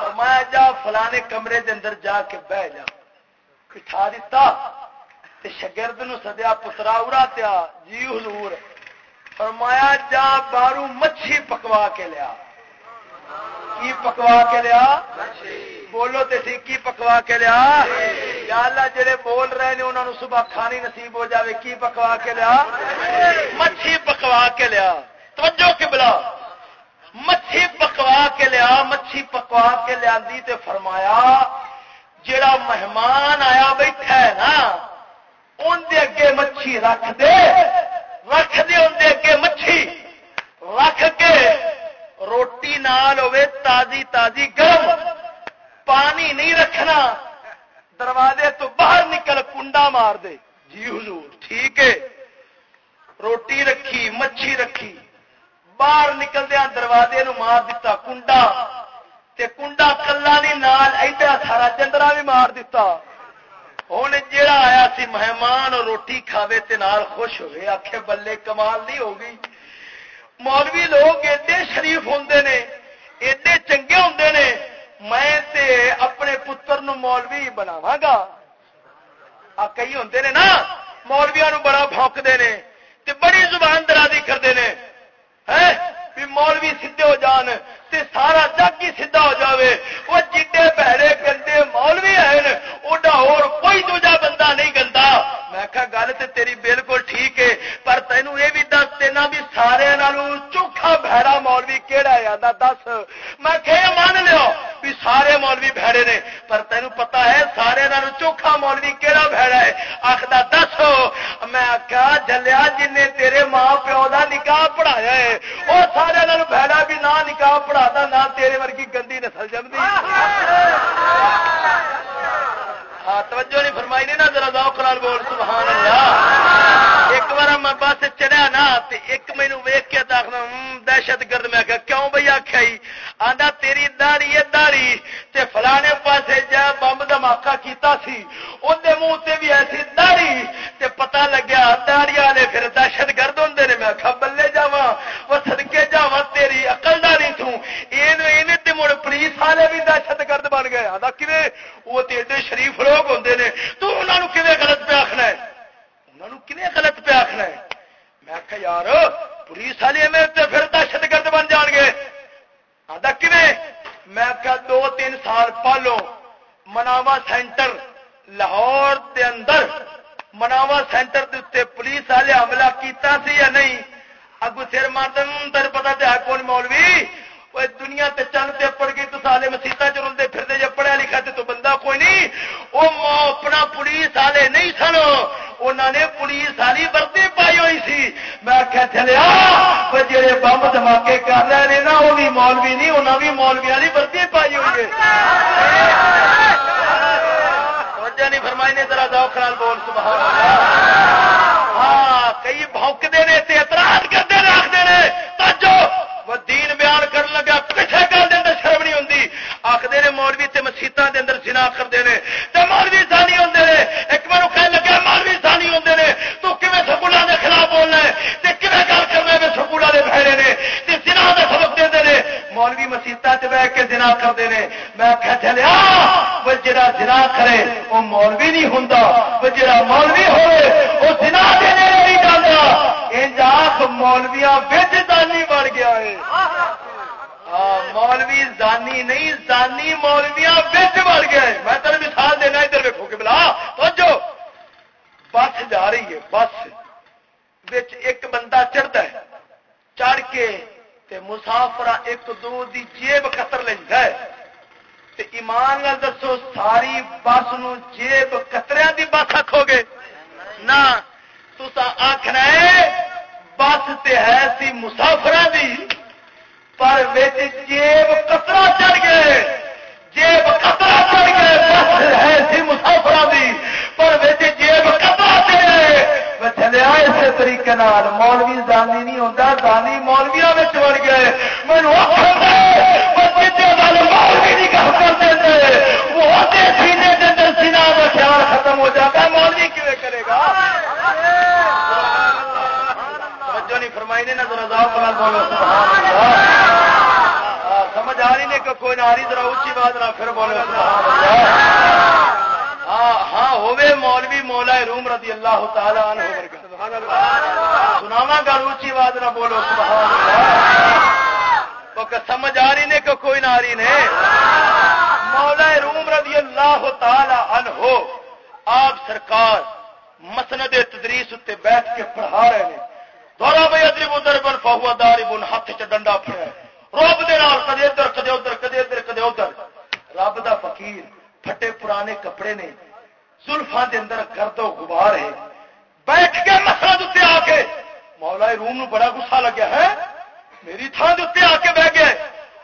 فرمایا جا، فلانے کمرے دے اندر جا کے بہ جا۔ بٹھا دیتا۔ شگرد نو سدیا، پترا ارا تیا۔ جی حضور، فرمایا جا، بارو مچھی پکوا کے لیا۔ کی پکوا کے لیا؟ بولو تے سی کی پکوا کے لیا؟ یا اللہ جڑے بول رہے ہیں انہوں نے صبح کھانی نصیب ہو جاوے، کی پکوا کے لیا؟ مچھی پکوا کے لیا۔ توجہ کے بلا مچھی پکوا کے لیا، مچھی پکوا کے لیا تے فرمایا، جڑا مہمان آیا بیٹھا ہے نا ان دے اگے مچھی رکھ دے۔ رکھ دے اندر اگے مچھی۔ رکھ کے روٹی نال ہوے تازی تازی گرم، پانی نہیں رکھنا۔ دروازے تو باہر نکل کنڈا مار دے۔ جی حضور، ٹھیک ہے۔ روٹی رکھی، مچھی رکھی۔ باہر نکلدیا دروازے نو مار دیتا کنڈا۔ تے کنڈا کلا نہیں نال ایڈا سارا چندرا بھی مار دیتا ہوں جا آیا سی مہمان، روٹی کھاوے تے نال خوش ہوئے آخے بلے کمال نہیں ہوگی۔ مولوی لوگ ایڈے شریف ہوں نے، ایڈے چنگے ہوں نے، میں تے اپنے پتر نو مولوی بناوا گا کئی ہوں نے نا مولویا بڑا بونکتے ہیں بڑی زبان درازی کرتے ہیں بھی مولوی سیدے ہو جان۔ تے سارا جگ ہی سیدھا ہو جاوے۔ وہ جڈے بہڑے گندے مولوی ہیں۔ اوڈا اور کوئی دوجا بندہ نہیں گندا۔ میں کہا، گل تے تیری بالکل ٹھیک ہے، پر تینوں یہ بھی دس دینا بھی سارے چوکھا بھڑا مولوی کہڑا ہے؟ آدھا دس۔ میں کہ مان لو بھی سارے مولوی بھڑے نے، پر تینوں پتا ہے، سارے چوکھا مولوی کہڑا بھڑا ہے؟ آخر دس۔ میں آخیا جلیا جن تیرے ماں پیو کا نکاح پڑھایا ہے، وہ سارے بھڑا بھی نہ نکاح پڑھا نہ تیرے ورگی گندی نسل جمدی۔ ہاں توجہ نہیں فرمائی، نہیں نا، ذرا ذوق نال بول، سبحان اللہ۔ ایک بار میں بس چڑھیا نا ایک مینو ویک کے داخل دہشت گرد، میں آخیا کیوں بھائی آخیا آندا، تیری داڑی ہے داڑی تے فلانے پاسے جا بمب دھماکہ کیتا سی اندر منہ تے بھی ایسی داڑی تے پتہ لگیا داڑی والے پھر دہشت گرد ہوں نے، میں آخا بلے جا وہ سدکے جا تیری اقل داری توں یہ مڑ پولیس والے بھی دہشت گرد بن گئے آدھا کھے وہ تو ایڈے شریف لوگ ہوں نے، تو انہوں نے کھے غلط پہ آخنا ہے؟ انہوں نے غلط پہ آخنا ہے؟ میں آخا یار، پولیس والے میں پھر دہشت گرد بن جان گے۔ آدھا کھے میں کیا دو تین سال پہلو مناوا سینٹر لاہور دے اندر مناوا سینٹر دے اتنے پولیس والے حملہ کیتا سی یا نہیں؟ اگو سر مردن تر پتا تو کون مولوی؟ وہ دنیا تے چند تے پڑ گئی تو سالے مسیطا چ رلتے پھرتے جب پڑھیا لکھا تو بندہ کوئی نہیں۔ وہ اپنا پولیس والے نہیں سن۔ انہوں نے پولیس والی وردی پائی ہوئی سی۔ میں آخیا چلیا جہے بمب دھماکے کر رہے ہیں نا وہ بھی مولوی نہیں انہوں بھی مولوی والی وردی پائی ہوئی ہے۔ نہیں فرمائی نے، ذرا دو خرال بول، سبحان ہاں کئی بھونکتے ہیں اعتراض کرتے آخر تجو وہ دین بیان کر لگا کسی گل کے اندر شرم نہیں ہوں آخر نے، مولوی تے مسیطا کے اندر سنا کرتے ہیں مولوی سانی ہوں ایک بار کہ لگا مولوی سانی ہوں تو کم سکولوں کے خلاف بولنا ہے کم گل کرنا ہے سکول والے بہرے نے سنا کا سبق دے دے مولوی مسیطا چ بہ کے جنا کرتے ہیں۔ میں آخیا چلیا وہ جا جنا کرے، وہ مولوی نہیں ہوں وہ جا مولوی ہوئے، وہ جنا دینے نہیں جانا یہ مولویا بچ دانی بڑ گیا ہے۔ مولوی زانی نہیں، زانی مولویا بچ بڑ گیا ہے۔ میں تین مثال دینا، ادھر ویکو کہ بلا تو بس جا رہی ہے، بس۔ ایک بندہ چڑھتا ہے، چڑھ کے تے ایک دو دی جیب قطر لینا ہے۔ تے ایمان نال دسو، ساری بس نو جیب قطریا دی بس آکھو گے نہ تو آخنا ہے، بس تے ہے سی مسافر دی، پر جیب قطرہ چڑھ گئے۔ جیب قطرہ چڑھ گئے، بس ہے سی مسافر دی، پر جیب چلیا اسی طریقے مولوی دانی نہیں ہوتا دانی مولویا بڑ گئے مینو مولوی نہیں گل کرتے وہ سینے کے اندر سینا کا خیال ختم ہو جاتا ہے۔ مولوی کیون کرے گا؟ نہیں فرمائی نے، نظر بولو سمجھ آ رہی نے کہ کوئی نہ آ رہی، ذرا اچھی بات نہ پھر بولو ہاں ہاں ہوے مولوی مولا روم رضی اللہ تعالی عنہ سناوا گل اچھی آواز نہ بولو، سبحان اللہ۔ سمجھ آ رہی نے کہ کوئی نہ آ رہی نے۔ مولا روم رضی اللہ تعالی عنہ، آپ سرکار مسند تدریس اتنے بیٹھ کے پڑھا رہے ہیں۔ دورا بھائی ادری ادھر بن فہوا داری بن، ہاتھ چ ڈنڈا پڑا روب دے کدے ادھر کدے ادھر کدے ادھر کدے ادھر۔ رب دا فقیر۔ پھٹے پرانے کپڑے نے زلفا دے اندر گرد و غبار ہے۔ بیٹھ کے مسرد اتنے آ کے مولا روم نو بڑا گسا لگیا، ہے؟ میری تھان دے آ کے بہ گیا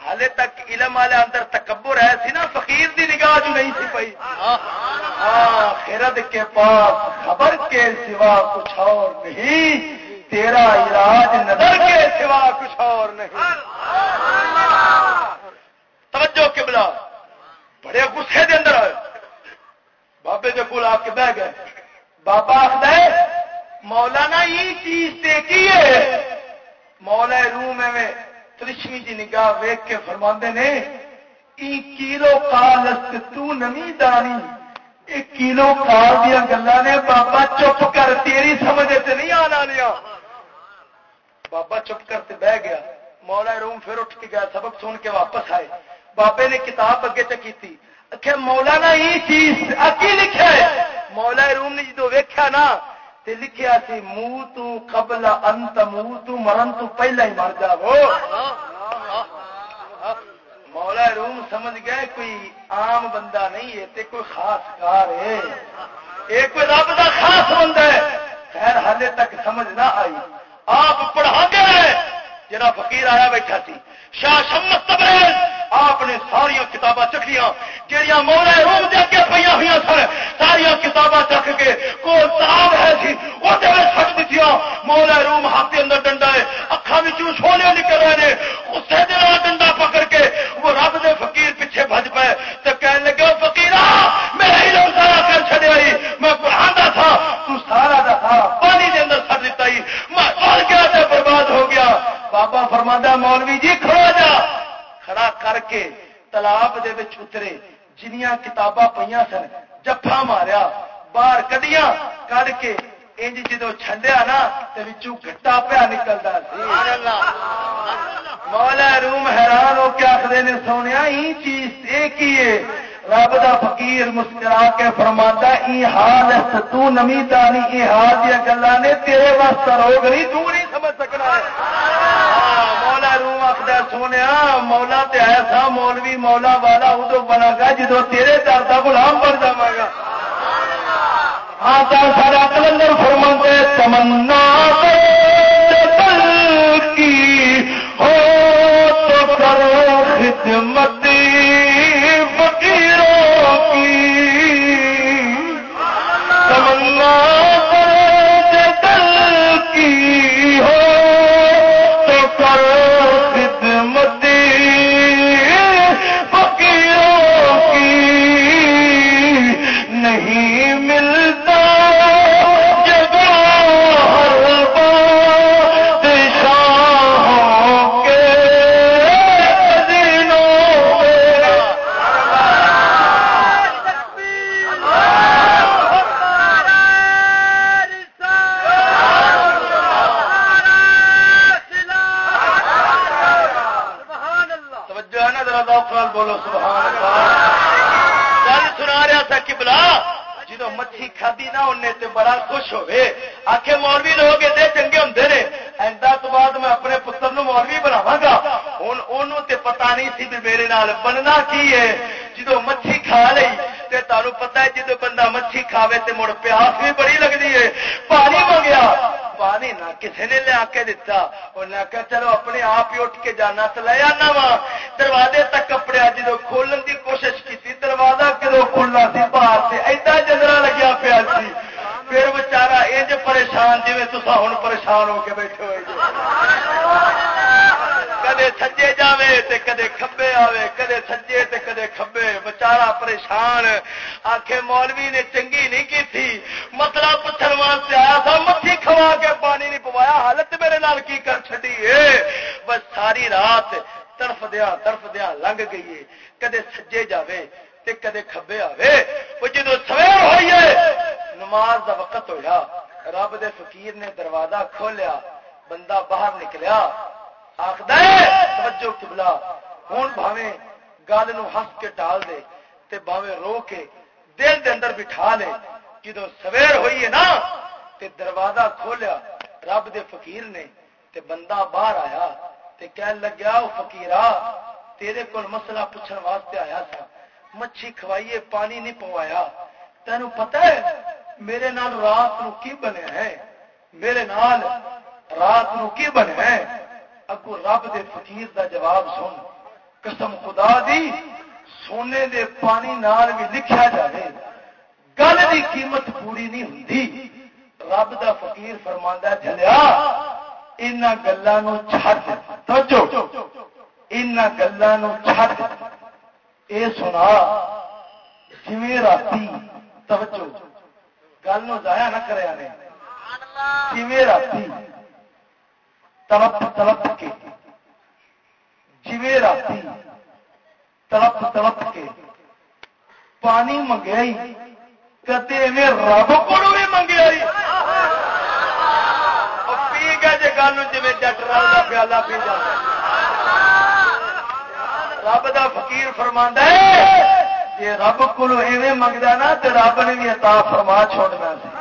ہالے تک علم والے اندر تکبر ہے سی نا فقیر دی نگاہ جو نہیں سی پئی۔ ہاں خرد کے پاس خبر کے سوا کچھ اور نہیں۔ تیرا علاج نظر کے سوا کچھ اور نہیں۔ توجہ کے بلا بڑے غصے دے اندر آئے۔ بابے کے کول آ کے بہ گئے۔ بابا آخر مولانا یہ چیز دیکھی ہے۔ مولا روم میں ترشمی جی نگاہ ویک کے فرما نے کیلو کال تو نمی دانی۔ ایک کلو کال دیا گلا نے بابا چپ کر، تیری سمجھ نہیں آنا لیا بابا چپ کر بہ گیا۔ مولا روم پھر اٹھ کے گیا، سبق سن کے واپس آئے۔ بابے نے کتاب اگے چکی تھی اچھا مولانا یہ چیز اکی لکھا ہے مولا روم نے جدو ویکیا نا، تے لکھیا سی منہ تو قبل انت منہ تو مرن تو پہلا ہی مر جا مولا روم سمجھ گئے، کوئی عام بندہ نہیں ہے، تے کوئی خاص کار ہے۔ یہ کوئی رب کا خاص بندہ ہے۔ خیر، حالے تک سمجھ نہ آئی۔ آپ پڑھا گئے جا فقیر آیا بیٹھا سی، شاہ شمت تبریز آپ نے ساریا کتاباں چکھیاں جہیا مولا روم دے کے پہ ہوئی سن ساریا کتاباں چکھ کے کو تاب ہے سی وہ سٹ دیتی مولا روم ہاتھ کے اندر ڈنڈا ہے اکھا بچوں سونے نکل رہے ہیں اسے دن ڈنڈا پکڑ کے وہ رب دے فقیر پیچھے بج پائے تو کہنے لگے فقیر میرا ہی سارا کر چڑیا میں پڑھا تھا، تو سارا دا سارا پانی دے اندر سٹ دیتا ہی۔ میں سال گیا برباد ہو گیا۔ بابا فرماندہ مولوی جی کھڑا جا کھڑا کر کے تالاب اترے۔ جنیاں کتاباں پہ سن جفا ماریا باہر کڈیا کھ کے انج جدو چھڈیا نا تو گٹا پیا نکلتا مولا روم حیران ہو کے آخر نے سونے ای چیز یہ رب دا فقیر مسکرا کے فرما ای حال تو نمی دانی، ای حال دیا گلا نے تیرے واسطہ روگ نہیں، تو نہیں سمجھ سکنا مولا روم آخر سونے مولا تے ایسا مولوی مولا والا ادو بنا گا جدو تیرے در کا غلام بن جا گا۔ ہاں سارا کلندر فرما تمنا کی ہو تو کرو خدمتی کھدی نہ انہیں تے بڑا خوش ہوئے۔ آخے مولوی لوگ ایڈے چنگے ہوں نے۔ ایدا تو بعد میں اپنے پتر نو مولوی بناوا گا۔ ہوں انہوں تے پتا نہیں سی بھی میرے نال بننا کی ہے۔ جدو مچھی کھا لی تے تمہیں پتا ہے جدو بندہ مچھی کھاوے تے مڑ پیاس بھی بڑی لگتی ہے۔ پانی منگیا۔ پانی نہ کسی نے لیا کے دتا۔ انہیں آخیا چلو اپنے آپ ہی اٹھ کے جانا تو لے آنا وا۔ دروازے تک کپڑے جدو کھولن کی کوشش کی دروازہ کدو کھلنا سی؟ باہر سے ایڈا جدرا لگیا پیا سی۔ پھر بچارا، انج پریشان جی تصا ہوں پریشان ہو کے بیٹھے ہوئے سجے جاوے تے کدے کھبے آوے، کدے سجے تے کدے کھبے بچارا پریشان آخے مولوی نے چنگی نہیں کی تھی مطلب پوچھنے واسطے آیا تھا مچھی کھوا کے پانی نہیں پوایا۔ حالت میرے نال کی کر چڑی ہے؟ بس ساری رات طرف دیا طرف دیا، لنگ گئی ہے۔ کدے سجے جاوے تے کدے کھبے آوے۔ وہ جدو سویر ہوئی ہے، نماز دا وقت ہویا۔ رب دے فقیر نے دروازہ کھولیا، بندہ باہر نکلیا۔ آخد آخر کبلا ہوں بھاوے گل ہس کے ٹال دے، تے باوے رو کے دل دے اندر بٹھا لے جدو سویر ہوئی ہے نا، تے دروازہ کھولیا، رب دے فقیر نے، تے بندہ باہر آیا، تے کہہ لگیا وہ فکیر تیرے کول مسئلہ پوچھنے واسطے آیا تھا مچھی کھوائیے، پانی نہیں پوایا تینوں پتہ ہے، میرے نال رات نو کی بنے ہے، میرے نال رات نو کی بنے ہے؟ اگو رب دے فقیر دا جواب سن۔ قسم خدا دی، سونے دے پانی نال بھی لکھا جائے گل دی قیمت پوری نہیں ہوں رب دا فقیر فرما جلیا ان گلوں توجہ۔ ان گلوں چھٹ۔ اے سنا جی رات توجہ۔ گل نو ضائع نہ کرے جی رات تڑپ تڑپ کے جی رات تڑپ تڑپ کے پانی منگیا کدے رب کو بھی منگیا پی گیا جی گل جی جٹ رل پیالہ پی رب دا فقیر فرما جی رب کو منگتا نا تو رب نے بھی عطا فرما چھوڑنا سی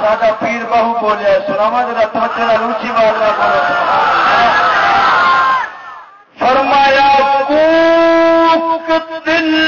ساڈا پیر بہو بولیا سناوا جا توجہ روچی والا فرمایا دل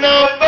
موسا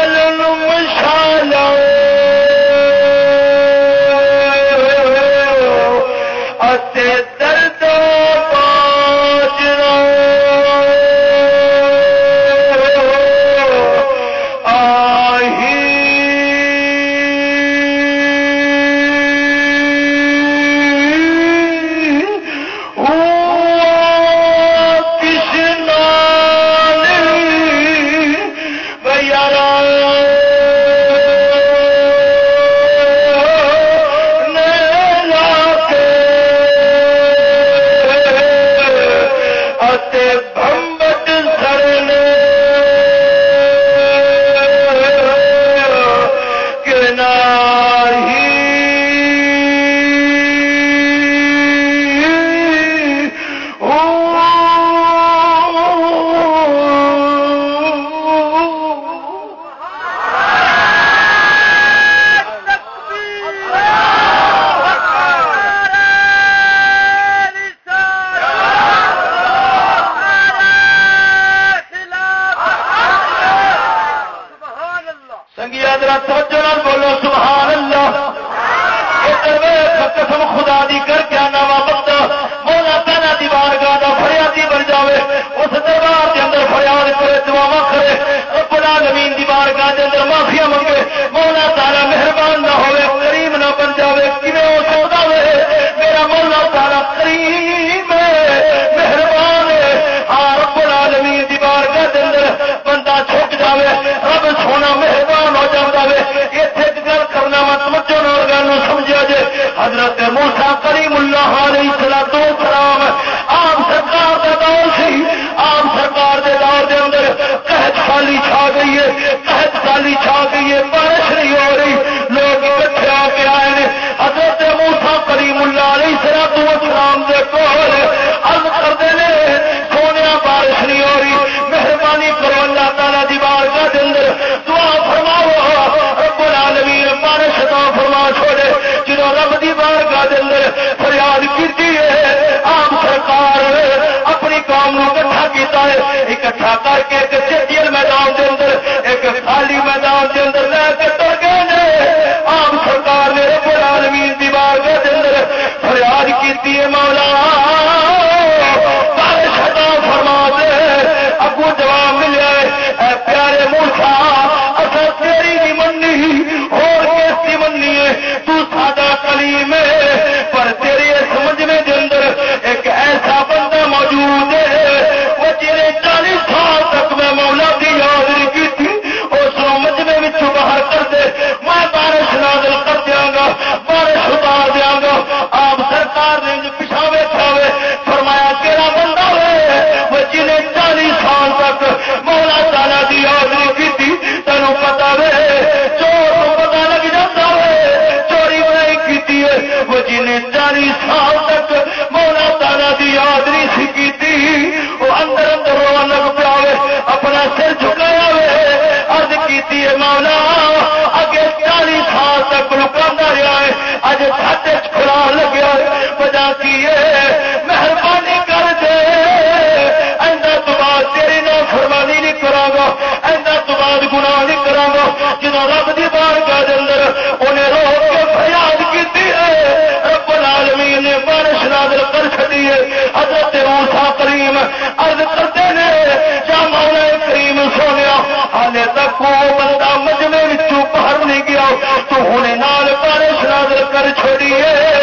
چھوڑیے۔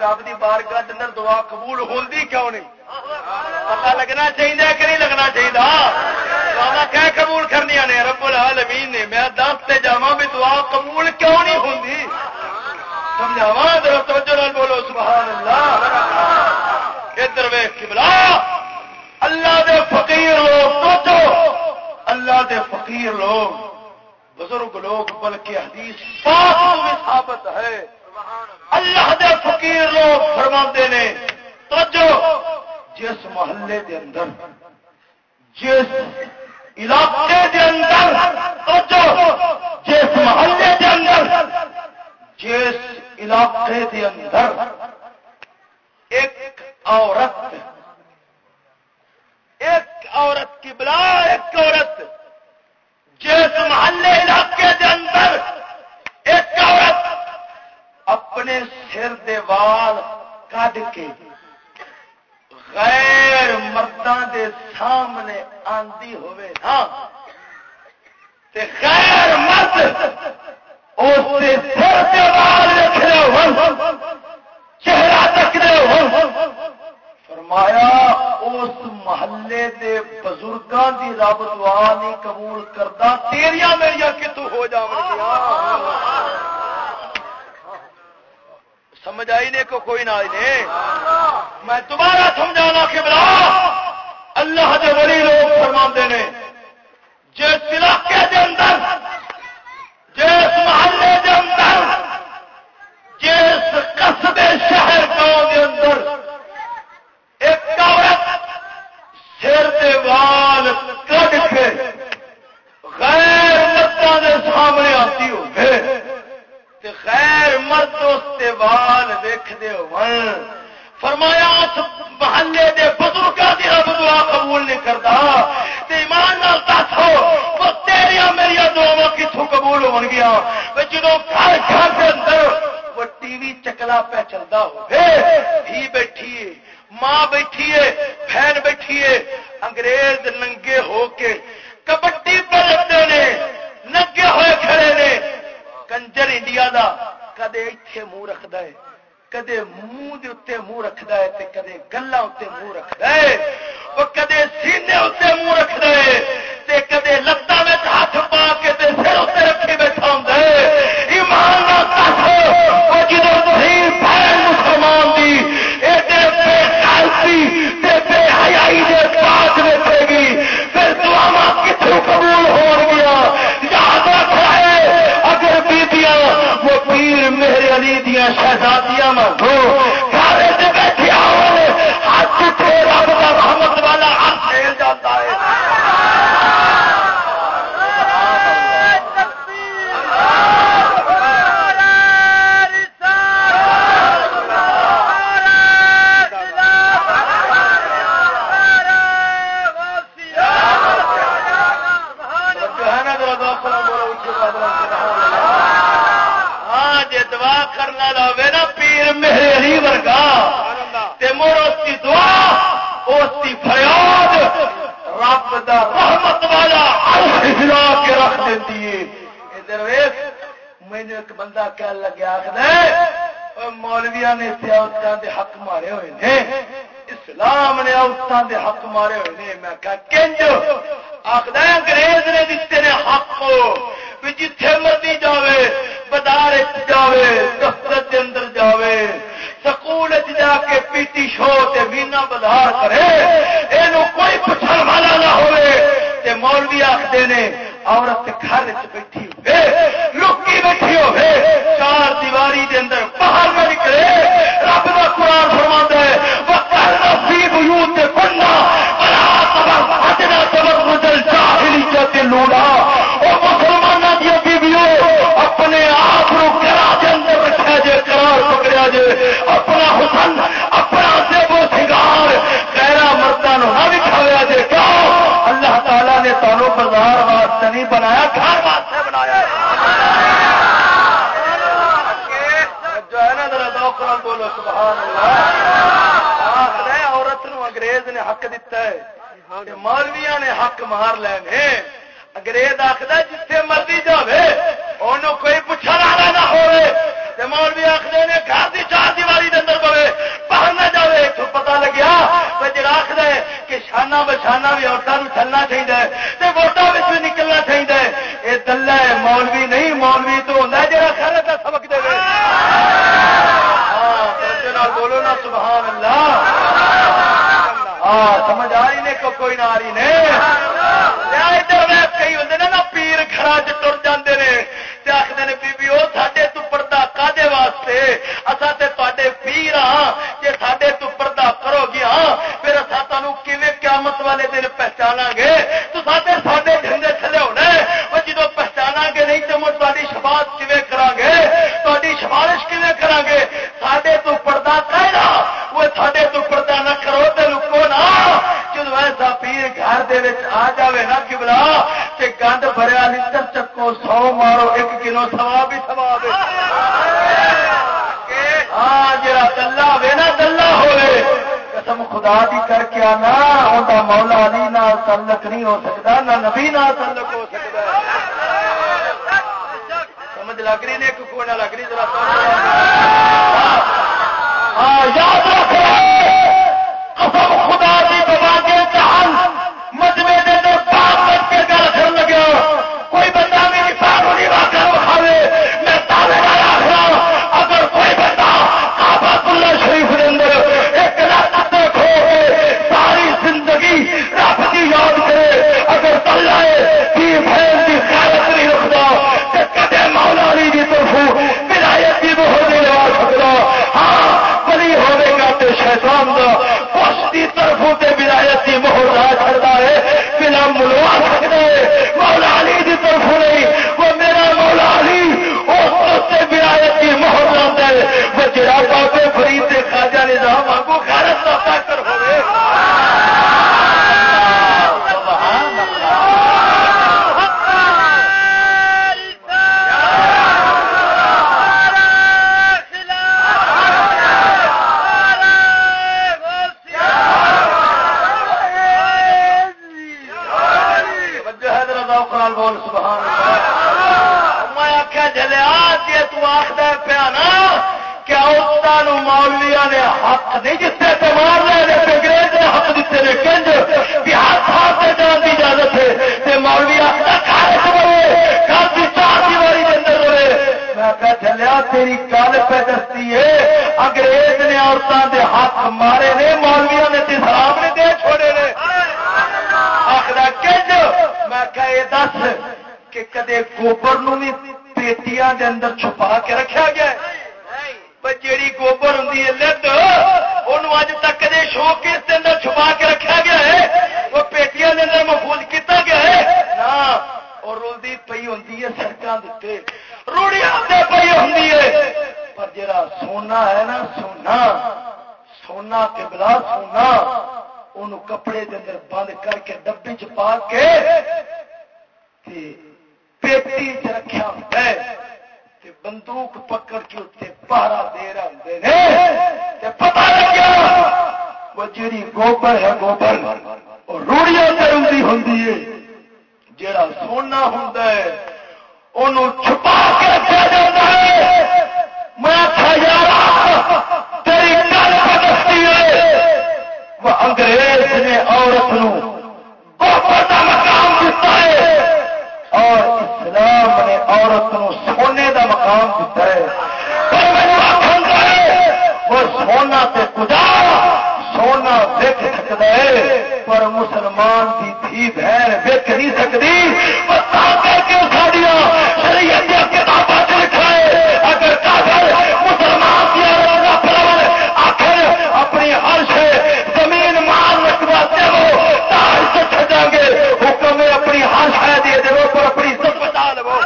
رب کی بارگاہ اندر دعا قبول ہوتی کیوں نہیں؟ پتا لگنا چاہیے کہ نہیں لگنا چاہیے کہ قبول کرنی نے، رب العالمین نے، میں دس سے جا بھی دعا قبول کیوں نہیں ہوتی سمجھاوا توجہ خیر مت چہرہ تکنے ہو فرمایا، اس محلے کے بزرگوں کی رب دعا نہیں قبول کرتا تیریا میریا کتوں ہو جا سمجھ آئی نے کو کوئی نہ آئی نے؟ میں دوبارہ سمجھانا کہ اللہ کے ولی لوگ فرما نے کہ اس علاقے کے اندر جدو گھر گھر کے اندر وہ ٹی وی چکلا پہ چلتا ہو شانہ بشانہ بھی عورتوں چلنا چاہیے ووٹاں دے رہے ہیں پتا لگیا وہ جیڑی گوبر ہے گوبر اور روڑیاں ضروری ہوں جڑا سونا ہوں چھپا کے رکھا جاتا ہے۔ میں تیری گل بدستی ہے۔ وہ انگریز نے عورت نو گوبر کا مقام دیتا ہے اور اسلام نے عورت نو سونے کا مقام دیتا ہے۔ وہ سونا تے کجا سونا دیکھ سکتا ہے پر مسلمان کی تھی بہن دیکھ نہیں سکتی شریعت کتابوں سے لکھا ہے اگر کافر مسلمان کی آخر اپنی ہر سے زمین مار رکھوا دو تاج سے چھجا گے حکم اپنی ہر شہ دے دو پر اپنی عزت بچا لو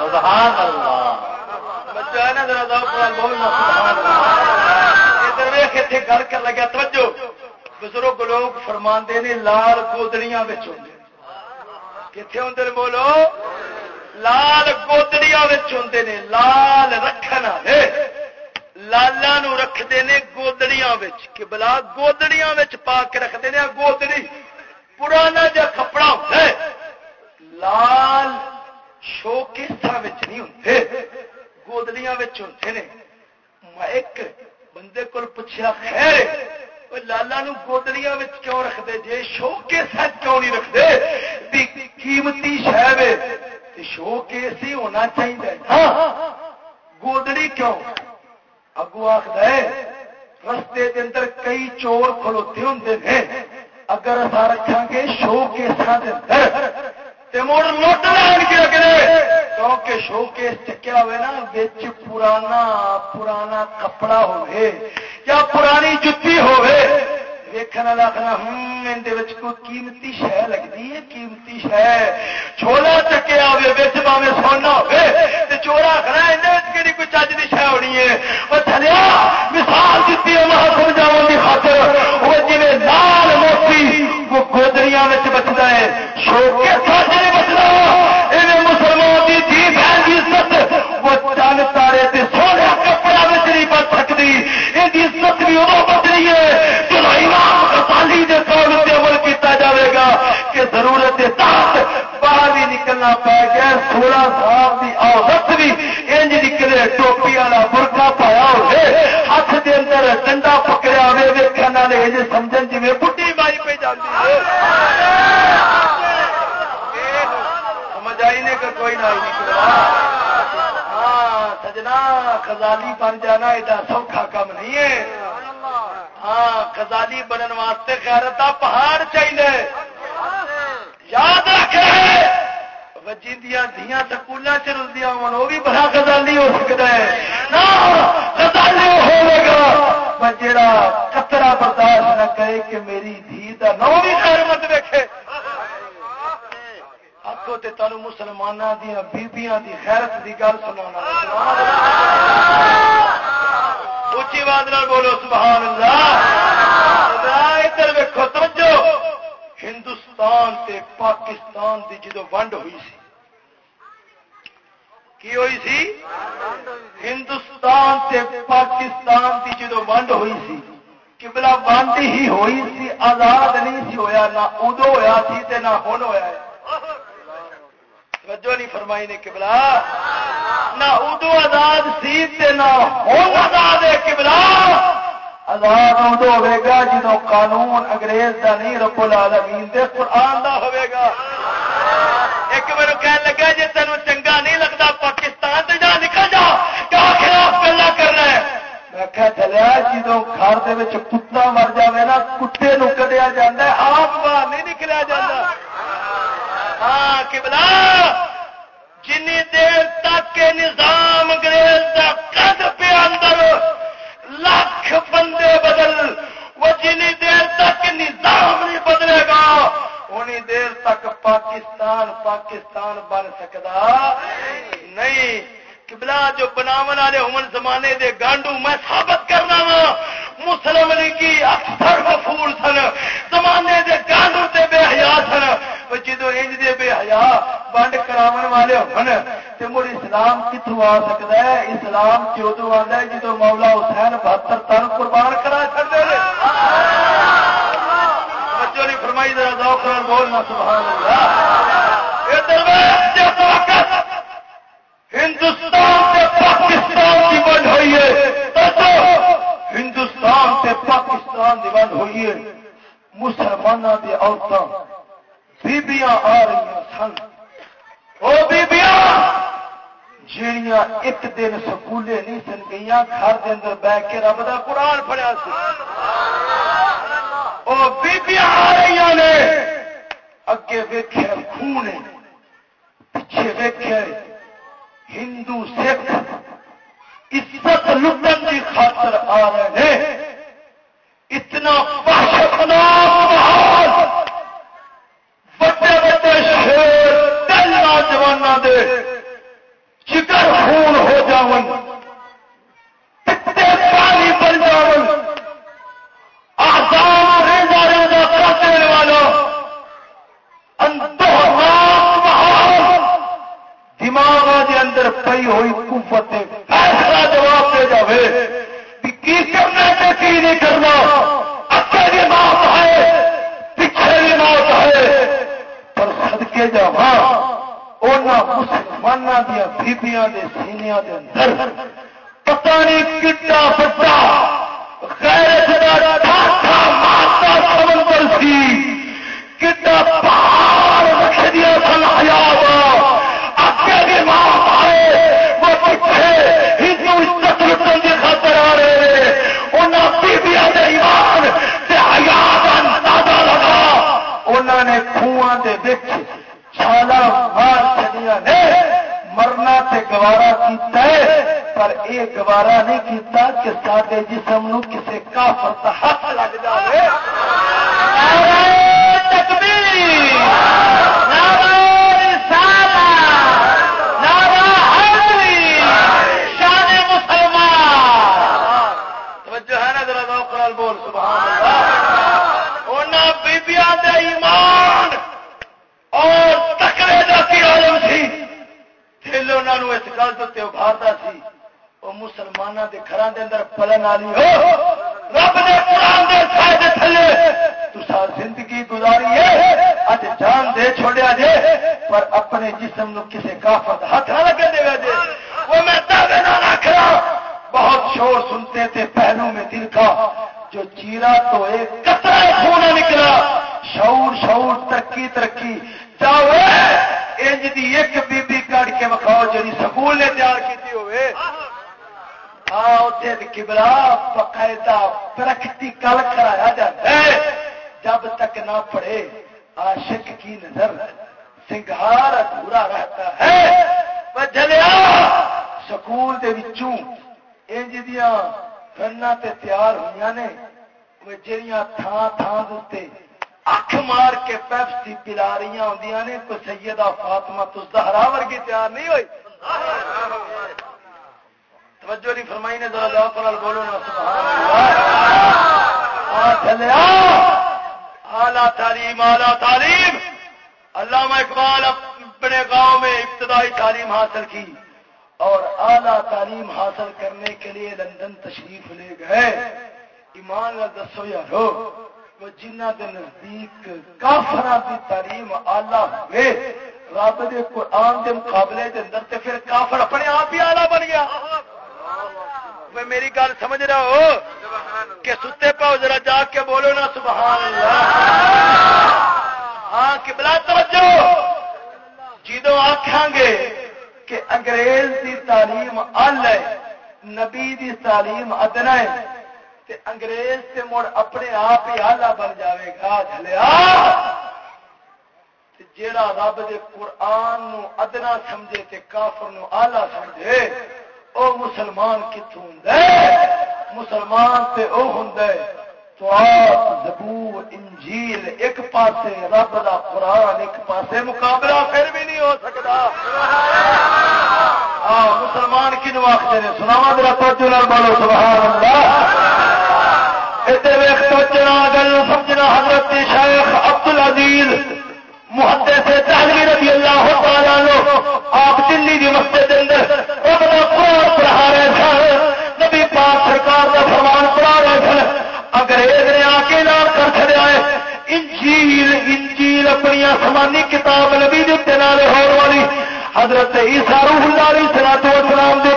سبحان اللہ بچہ ہے نا ذرا بولنا سبحان اللہ ادھر ویخ اتنے گل کر لگا، توجہ۔ بزرگ لوگ فرما نے لال گودڑیاں کتنے ہوں بولو؟ لال گودڑیاں ہوں نے، لال رکھنا لالا رکھتے ہیں گودڑیاں کہ بلا گودڑیاں پا کے رکھتے ہیں گودڑی۔ پرانا جا کپڑا ہوتا ہے۔ لال شو کیسا نہیں ہوتے گودڑیاں ہوتے ہیں ایک بندے کو پوچھا خیر لالا نو گودڑیاں کیوں رکھتے جی شو کے سچ کیوں نہیں رکھتے قیمتی شہر شو کیس ہی ہونا چاہیے ہاں، گودڑی کیوں؟ اگو آخر رستے کے اندر کئی چور کھلوتے ہوں اگر اصا رکھا گے شو کیسا مڑ لوٹ لین کے رکھنے کیونکہ شو کیس چکیا ہوئے نا بچ پرانا پرانا کپڑا ہوئے یا پرانی جتی ہوئے۔ ویکن والا آخنا ہوں کوئی قیمتی شہ لگتی ہے؟ قیمتی شہ چھولا چکیا ہوئے بچ پاوے سونا ہوئے۔ چورا آخنا اندر کوئی چج کی شہ ہونی ہے؟ وہ چلیا مثال دیتی ہے وہاں سمجھاؤ کی خاطر۔ وہ جی لال موتی، وہ گودریاں بچتا ہے۔ شوق کے ساتھ نہیں بچنا مسلمان کی جی بہن کی عزت وہ چند تارے سونے کپڑا نہیں بچ سکتی یہ عزت بھی ادو بچنی ہے۔ چلو امام کسالی کے طور سے عمل کیا جائے گا کہ ضرورت تحت باہر بھی نکلنا پی گیا، سولہ سال کی عورت بھی انج نکلے، ٹوپی والا برقا پایا ہوئے، ہاتھ کے اندر ڈنڈا پکڑا ہوئے ویکن والے یہ سمجھ جی بڑھی بائی پہ جاتی ہے سمجھ آئی نے کہ کوئی نہ نکلا سجنا بن جانا ایڈا سوکھا کام نہیں ہے۔ ہاں خزالی بنن واسطے خیرت پہاڑ چاہیے۔ یاد رکھ وجیدیاں دیا سکولوں سے رلدیا وہ بھی بڑا خزالی ہو سکتا ہے۔ خزالی ہوگا جا کترا برداشت نہ کرے کہ میری دھی کا نو بھی خیر مت ویکے آخو تے تمہیں مسلمانوں دیا بیبیاں دی خیرت دی گل سنا اچھی بات بولو سبحان اللہ۔ ادھر ویکو توجہ۔ ہندوستان تے پاکستان دی جدو ونڈ ہوئی سی کی ہوئی سی؟ ہندوستان تے پاکستان دی جدو ونڈ ہوئی سی کبلا ونڈ ہی ہوئی سی آزاد نہیں سی ہویا نہ ادو ہویا سی تے نہ ہن ہویا ہے۔ توجہ نہیں فرمائی نے کبلا نہ ادو آزاد سی نہ ہوں آزاد ہے کبلا آزاد ادو ہوے گا جدو قانون انگریز کا نہیں، رب العالمین دے، قرآن دا ہوے گا ایک میرے کہن لگا جی تینوں چنگا نہیں لگتا، پاکستان سے جا نکل جا، کیا خلاف گلا کرنا ہے؟ میں چلیا جدو گھر کتا مر جائے نا، کتے نو جا آپ باہر نہیں نکلیا جاتا ہاں کبلا جن دیر تک نظام انگریز کا قد پہ اندر لاکھ بندے بدل، وہ جن دیر تک نظام نہیں بدلے گا انی دیر تک پاکستان پاکستان بن سکتا۔ نہیں کبلا جو بناو والے ہومن زمانے دے گانڈو میں ثابت کرنا وا، مسلم کی اکثر مفول سن۔ زمانے دے گانڈو تے بے حیا سن۔ جدو انج دے بے حیا بنڈ کراون والے ہون، تے مڑ اسلام کتوں آ سکتا ہے؟ اسلام کیوں آتا ہے جدو مولا حسین بہتر تن قربان کرا چڑتے ہیں بچوں نے فرمائی دیا دو بولنا، سبحان اللہ۔ ہندوستان سے پاکستان کی بند ہوئی ہے۔ ہندوستان سے پاکستان کی بند ہوئی ہے۔ مسلمانوں کی عورتیں بیبیاں آ رہی سن۔ وہ بیبیاں! جیڑیاں ایک دن سکولے نہیں سن گئی گھر کے اندر بہ کے رب کا قرآن پڑیا وہ بیبیاں آ رہی نے۔ اگے ویخیا خون پیچھے ویخیا ہندو سکھ عزت لٹن کی خاطر آ رہے ہیں۔ اتنا بڑے بڑے شیر، تین نوجوانوں دے چکر خون ہو جاون پانی بن جاون آسان ریزا ریزا کرنے والا دماغ کے بنائی پی ہوئی قوت ایسا جواب دے جائے کی کرنا کی نہیں کرنا؟ اچھے بھی موت ہے، پیچھے بھی موت ہے۔ پر سدکے جا ہاں، مسلمانوں دیا بیبیاں دے سینیا دے اندر پتا نہیں کتا چھالا مار چڑیا نے مرنا تے گوارا کیتا ہے پر اے گوارا نہیں کیتا کہ سارے جسم نو کسے کافر کا ہاتھ لگ جائے بول سبحان اللہ۔ بیبیا ایمان اور تکڑے کا کی عالم سی دل انہوں اس گل سے ابھارتا سی، وہ مسلمانوں کے گھر کے اندر پلن والی، ہو رب نے قرآن دے فائدے تھلے تسا زندگی گزاری ہے، اج جان دے چھوڑیا جے، پر اپنے جسم نو کسے کافت ہاتھ نہ لگے دے جے وہ میں دعوے نہ رکھ بہت شور سنتے تھے پہلو میں دل کا، جو چیرا تو ایک کترا خون نکلا، شعور شعور، ترقی ترقی۔ جاؤ انج دی ایک بی بی کٹ کے بکھاؤ جی سکول نے تیار کی ہوئے کبلا باقاعدہ پریکٹیکل کرایا جاتا ہے۔ جب تک نہ پڑھے، عاشق کی نظر سنگھار ادھورا رہتا ہے۔ جلیا، سکول کے بچوں انج دیا گنا تیار ہوئی نے جہیا تھان تھان اکھ مار کے پیپسی پلا رہی ہوں نے کوئی سیدہ فاطمہ تسدہرا ورگی تیار نہیں ہوئی۔ توجہ نہیں فرمائی نے، ذرا لوگ پڑھ بولو نا اعلیٰ تعلیم اعلیٰ تعلیم۔ علامہ اقبال اپنے گاؤں میں ابتدائی تعلیم حاصل کی اور اعلیٰ تعلیم حاصل کرنے کے لیے لندن تشریف لے گئے۔ ایمان دسو یارو۔ وہ جنہ کے نزدیک کافر کی تعلیم آلہ ہوئے رب دے قرآن دے مقابلے دے اندر تے پھر کافر اپنے آپ ہی آلہ بن گیا۔ میں میری گل سمجھ رہا ہو؟ کہ ستے پاؤ ذرا جا کے بولو نا، سبحان اللہ۔ ہاں کہ بلا توجہ۔ جدو آخان گے کہ انگریز دی تعلیم ال ہے، نبی دی تعلیم ادنا ہے تے انگریز سے مڑ اپنے آپ ہی آلہ بن جاوے گا جلیا جیڑا رب دے قرآن نو ادنا سمجھے تے کافر نو آلہ سمجھے، او مسلمان کتوں ہوں مسلمان تے او ہوں تو آپ زبور، انجیل ایک پاسے رب دا قرآن، ایک پاسے مقابلہ پھر بھی نہیں ہو سکتا۔ ہاں مسلمان کنو آخر نے سناوا میرا توجہ بولو، سبحان اللہ! سوچنا گل سمجھنا حضرت شیخ عبد العزیز محدث تحریر رضی اللہ تعالیٰ لو آپ دلی دی مسجد اندر اپنا قرآن پڑھا رہے سن، نبی پاک سرکار کا فرمان پڑھا رہے سن۔ انگریز نے آ کے نام کر چڑیا ہے، انجیل انجیل اپنی سمانی کتاب نبی دے نال والی حضرت عیسیٰ روح اللہ علیہ السلام دے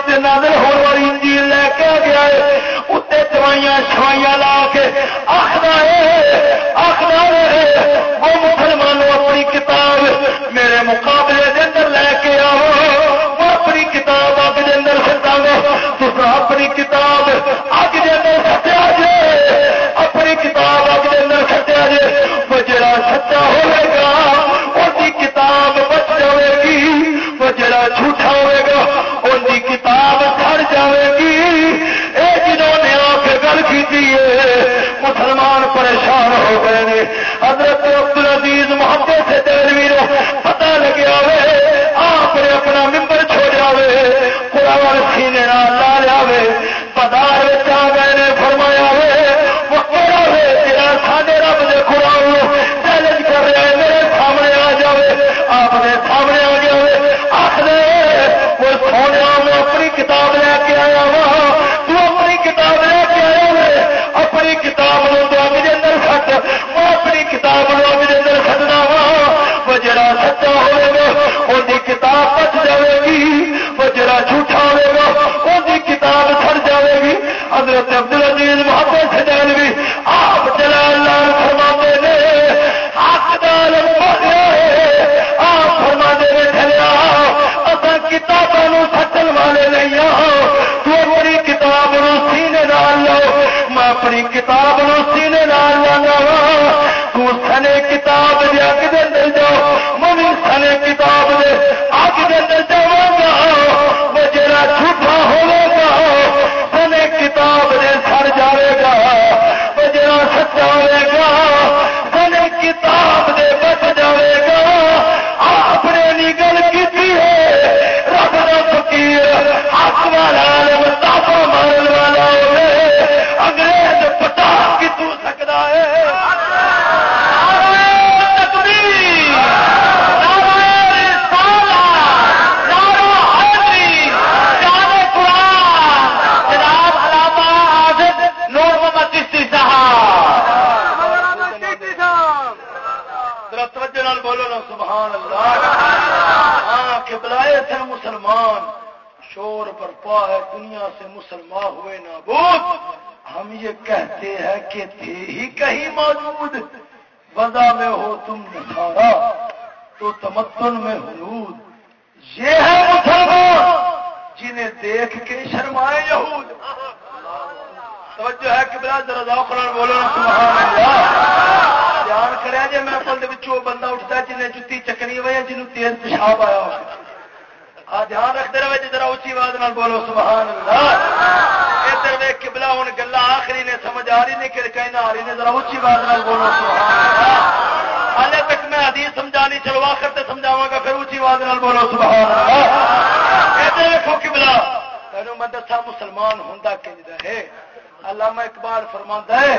فرما ہے،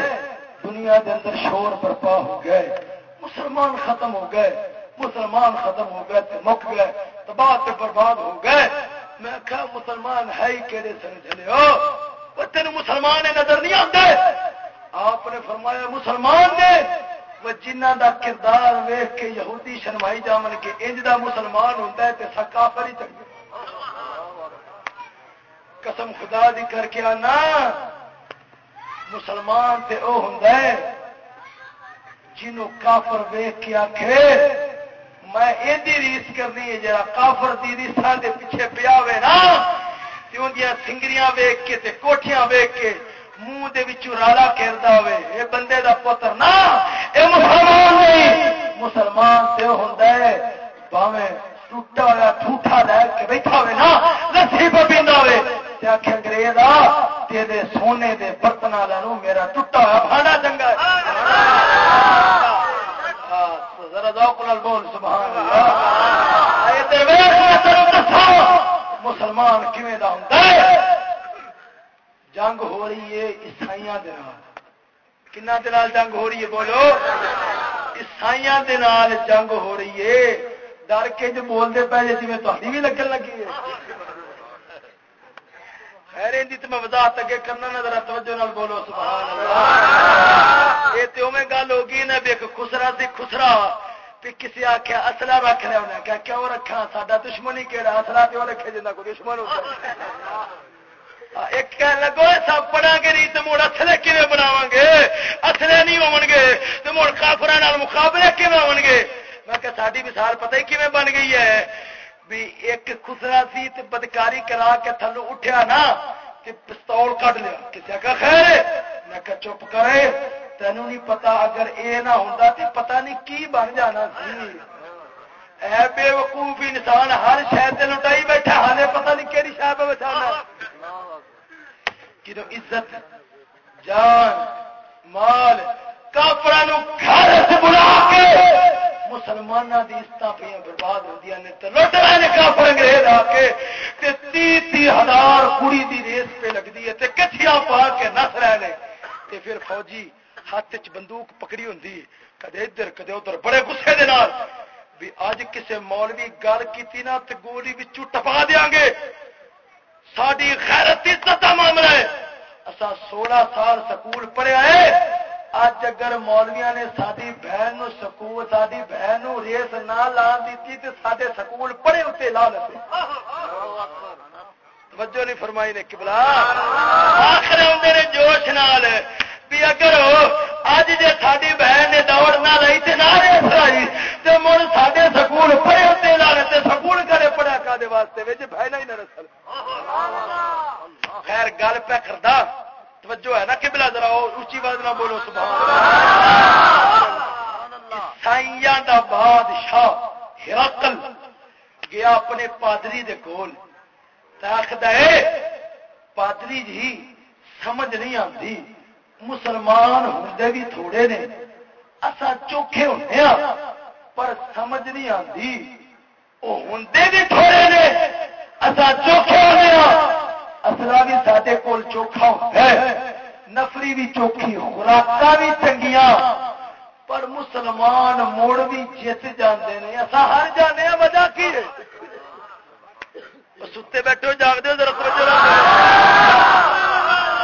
دنیا کے اندر شور برپا ہو گئے، مسلمان ختم ہو گئے، مسلمان ختم ہو گئے مک گئے، تباہ تے برباد ہو گئے، میں کہا مسلمان ہے ہی کہڑے سن چلے ہو تین مسلمان نظر نہیں آتے آپ نے فرمایا مسلمان نے، وہ جنہ دا کردار ویخ کے یہودی شرمائی جامن کے انج دا مسلمان ہوتا ہے تو سکا پر ہی چنگے قسم خدا دی کر کے آنا مسلمان تے او ہوں جنوں کافر ویخ کے آخے میں یہ ریس کرنی ہے جا کافر دی ریسا دے پیچھے پیا ہوئے نا سنگریاں ویگ کے تے کوٹیاں ویگ کے منہ دے رالا کھیرتا ہوئے، اے بندے دا پتر نا، اے مسلمان نہیں، مسلمان تے ہوں باویں ٹوٹا ہوا ٹوٹا لے کے بیٹھا ہوئے نا لسی پہ پیندا ہوئے آخ انگریز آ تیرے سونے دے برتن والوں میرا ٹوٹا ہوا بھاڈا چنگا بول، سبحان اللہ۔ مسلمان کھے کا ہوں جنگ ہو رہی ہے عیسائی کنا جنگ ہو رہی ہے؟ بولو۔ عیسائی جنگ ہو رہی ہے۔ ڈر کے جو بولتے پہ جی میں تھی بھی لگن لگی ہے۔ خیر تو میں وضاحت اگے کرنا نظر توجہ نال بولو، سبحان اللہ۔ یہ تو میں گل ہو گئی نا بھی ایک خسرا سی خسرا پہ کسی آخیا اصلا رکھ رہا انہیں کیا کیوں رکھا؟ ساڈا دشمن ہی کہڑا اصلا تو رکھے جا کوئی دشمن ہوتا ایک کہہ لگو سب پڑھا گے نہیں تو مڑ اصلے کھے بناو گے؟ اصلے نہیں ہو گے تو مڑ کافر مقابلے کھے ہو گے؟ میں کہ ساری مثال پتہ ہی کھے بن گئی ہے؟ بھی ایک خسرا سی تے بدکاری کرا کے تھلو اٹھیا نا کہ پستول کٹ لیا۔ کسی کا خیر میں کہ چپ کرے، تینوں نہیں پتا اگر اے نہ ہوتا تو پتا نہیں کی بن جانا سی۔ اے بے وقوف انسان، ہر شہر سے لٹائی بیٹھا، ہالے پتا نہیں کہڑی شہر پہ بچانا کدو عزت، جان، مال کافر گھر بلا کے مسلمانوں کی عزت پہ برباد ہوتی ہیں تو لٹ رہے ہیں کافر انگریز آ کے تی تی ہزار کڑی دی ریس پہ لگتی ہے کچھیا پا کے نس رہے ہیں تے پھر فوجی ہاتھ چ بندوق پکڑی ہوں کدے ادھر کدے ادھر۔ بڑے گسے دے نال۔ بھی اج کسے مولوی گل کی نا تو گولی بچوں ٹپا دیا گے۔ ساری خیرت عزت کا معاملہ ہے۔ اصا سولہ سال سکول پڑھیا ہے اج اگر مولویا نے ساری بہن سکول ساری بہن ریس نہ لا دیتی تو سارے سکول پڑھے اتنے لا لیتے توجہ نہیں فرمائی نے کبلا آخر آدھے نے جوش نال بھی اگر اج جی ساری بہن نے دوڑ نہ لائی تو نہ ریس لائی تو مڑ سارے سکول پڑھے اتنے لا لیتے سکول کرے پڑھا کا واسطے بہن ہی نہ رسل خیر گل پہ کرتا توجہ ہے نا؟ کبلا ذرا اچھی بات نہ بولو سائیا دا بادشاہ ہرکل گیا اپنے پادری دے کول۔ آخد پادری جی سمجھ نہیں آتی مسلمان ہوں بھی تھوڑے نے۔ اصا چوکھے ہونے پر سمجھ نہیں آتی وہ ہوں بھی تھوڑے نے۔ اصا چوکھے ہونے اصلا بھی سارے کول چوکھا ہے، نفری بھی چوکھی خوراک بھی چنگیا پر مسلمان موڑ بھی جیت جانے ہیں اصا ہر جانے وجہ کی ہے؟ ستے بیٹھو جاگ دے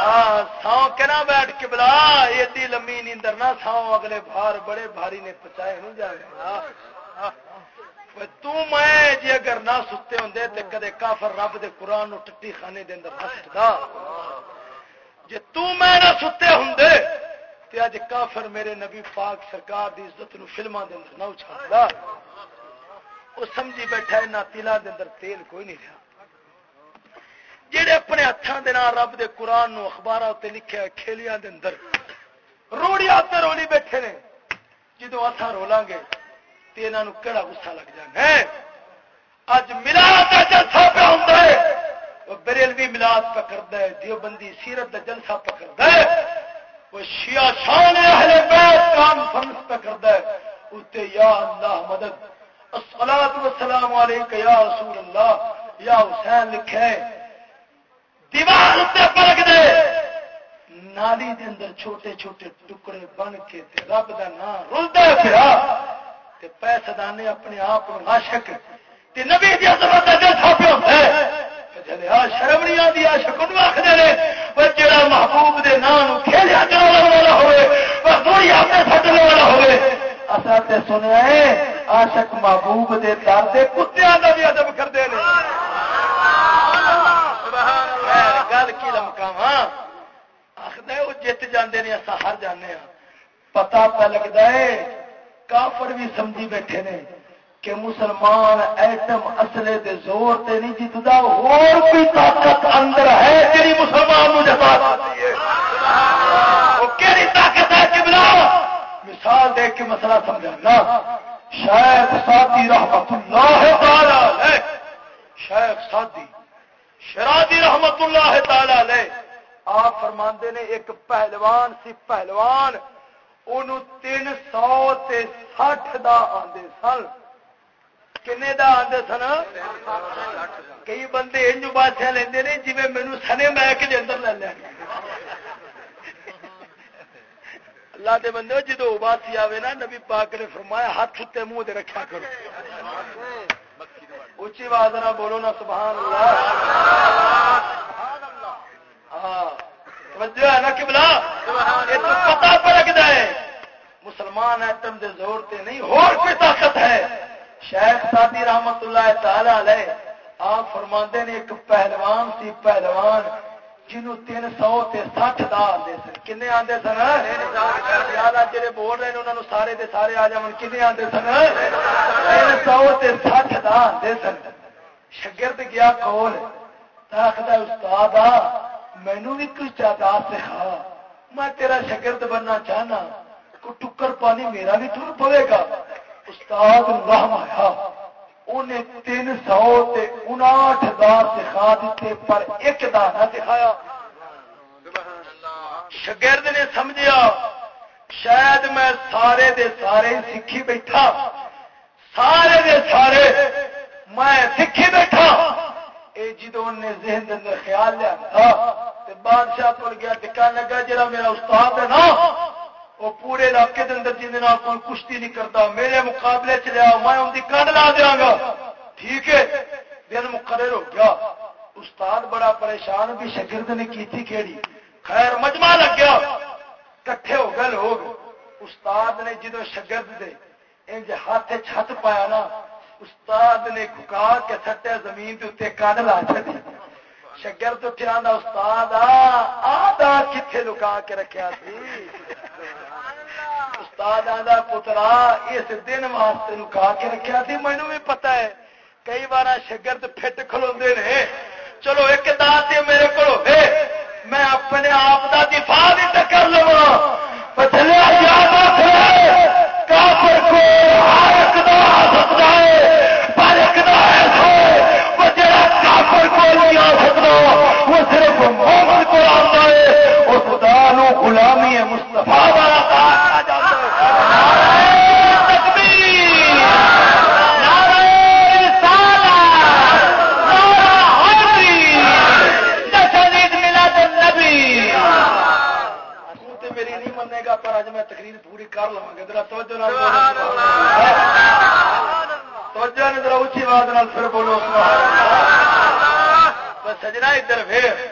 ہاں سو کہنا بیٹھ کے بلا، ایڈی لمبی نیندر نہ ساؤ اگلے بھار بڑے بھاری نے پچائے نہیں جائے۔ ہاں۔ میں جی اگر نہ ستے ہوں تو کدے کافر رب دے قرآن ٹٹی خانے دے اندر نہ سکتا جی میں نہ ستے ہوں تو اج کافر میرے نبی پاک سرکار دی عزت نو فلما دے اندر نہ اچھالتا وہ سمجھی بیٹھا ہے نہ تلا دے اندر تیل کوئی نہیں رہا جہے اپنے ہاتھوں کے نام رب دے قرآن نو اخبار لکھے کھیلیاں دے اندر روڑی آتے رولی بیٹھے نے جدو اتھا رولاں گے تو یہاں کہڑا گسا لگ جانا اج ملاد کا جلسہ پہ ہوتا ہے۔ بریلوی ملاد پکڑتا ہے، دیوبندی سیرت کا جلسہ پکڑتا ہے۔ وہ شیعہ شان اہل بیت کانفرنس پکڑتا ہے۔ اسے یا اللہ مدد۔ السلام والسلام علیکم یا رسول اللہ یا حسین لکھے دیوار اتنے پلک دے نالی دے اندر چھوٹے چھوٹے ٹکڑے بن کے رب کا نام رلتا پھر پیسے دانے اپنے آپ عاشق نبی دیا زبان دل چھاپے ہوتا ہے شرم نہیں آتی عاشق ان آخر پر جڑا محبوب دے نام کھیلیا چلانے والا ہوئے پر تھوڑی اپنے سٹنے والا ہوئے۔ اصل تے سنیا ہے، عاشق محبوب دے در دے کتیا کا بھی ادب کرتے ہیں گل کی لمکاوا آخر وہ جیت جانے اصا ہر جانے ہاں۔ پتا پہ لگتا ہے کافر بھی سمجھی بیٹھے نے کہ مسلمان ایٹم اصلے دے زور تے نہیں جیتتا اور بھی طاقت اندر ہے جی مسلمان جتا طاقت ہے کہ بلا مثال دے کے مسئلہ سمجھانا۔ شاید ساتھی رحمت اللہ تعالی شاید ساتھی شرادی رحمت اللہ تعالی لے آپ فرماندے نے ایک پہلوان سی پہلوان تین سو سٹھ دا آدھے سن کنے دا آدھے سن کئی بندے انج بادشاہ لیندے نے جی مینو سنے میک کے اندر لے لیا اللہ دے بندے جدو باسی آئے نا نبی پاک نے فرمایا ہاتھ چھتے منہ دے رکھا کرو اچھی آواز نہ بولو نا سبحان اللہ ہاں توجہ ہے نا کبلا یہ تو پتا پڑکتا ہے۔ مسلمان ایٹم دے زور تے نہیں اور کوئی طاقت ہے۔ شیخ سادی رحمت اللہ تعالی علیہ آپ فرما نے ایک پہلوان سی پہلوان جنہوں تین سو تے سٹھ دا آتے سن۔ کن آتے سن؟ یاد جڑے بول رہے ہیں انہوں سارے دے سارے آ جان کن آتے سن؟ تین سو تے سٹھ دا آتے سن۔ شگرد گیا کول آخر استاد آ مینو بھی کوئی تعداد سکھا میں تیرا شگرد بننا چاہنا کو ٹکر پانی میرا بھی تر پوے گا۔ استاد رحم آیا۔ انہیں تین سو انٹھ دار سکھا دیتے، پر ایک دار نہ سکھایا شگرد نے سمجھا شاید میں سارے دے سارے سکھی بیٹھا۔ سارے دے سارے میں سکھی بیٹھا۔ یہ جدو نے ذہن خیال لیا بادشاہ کو گیا ٹکا لگا جا میرا استاد ہے نا، وہ پورے علاقے کے اندر جن کوئی کشتی نہیں کرتا، میرے مقابلے چ لیا میں ان کی کنڈ لا دیا گا۔ ٹھیک ہے، دن مقرر ہو گیا۔ استاد بڑا پریشان، بھی شگرد نے کی کھیڑی خیر، مجمع لگ گیا۔ کٹھے ہو گئے لوگ۔ استاد نے جدو شگرد دے انج ہاتھ چھت پایا نا، استاد نے کھکا کے سٹیا زمین کے اتنے کن لا چکی شگرد اٹھیا استاد آدھا کتنے لکا کے رکھا سی؟ استاد آدھا پترا اس دن واسطے لکا کے رکھا سی مینو بھی پتا ہے۔ کئی بار شگرد فٹ کھلو نے۔ چلو ایک دات میرے کو میں اپنے آپ کا دفاع بھی کر لوا کافر کو ہر ایک آ سکتا ہے پر ایک ایسا وہ جڑا کافر کو نہیں آ سکتا وہ صرف مومن کو آتا ہے وہ خدا نو مستفا والا تقریر پوری کر لوا گا ذرا توجہ توجہ نے ذرا اچھی آواز پھر بولو۔ سجنا ادھر پھر۔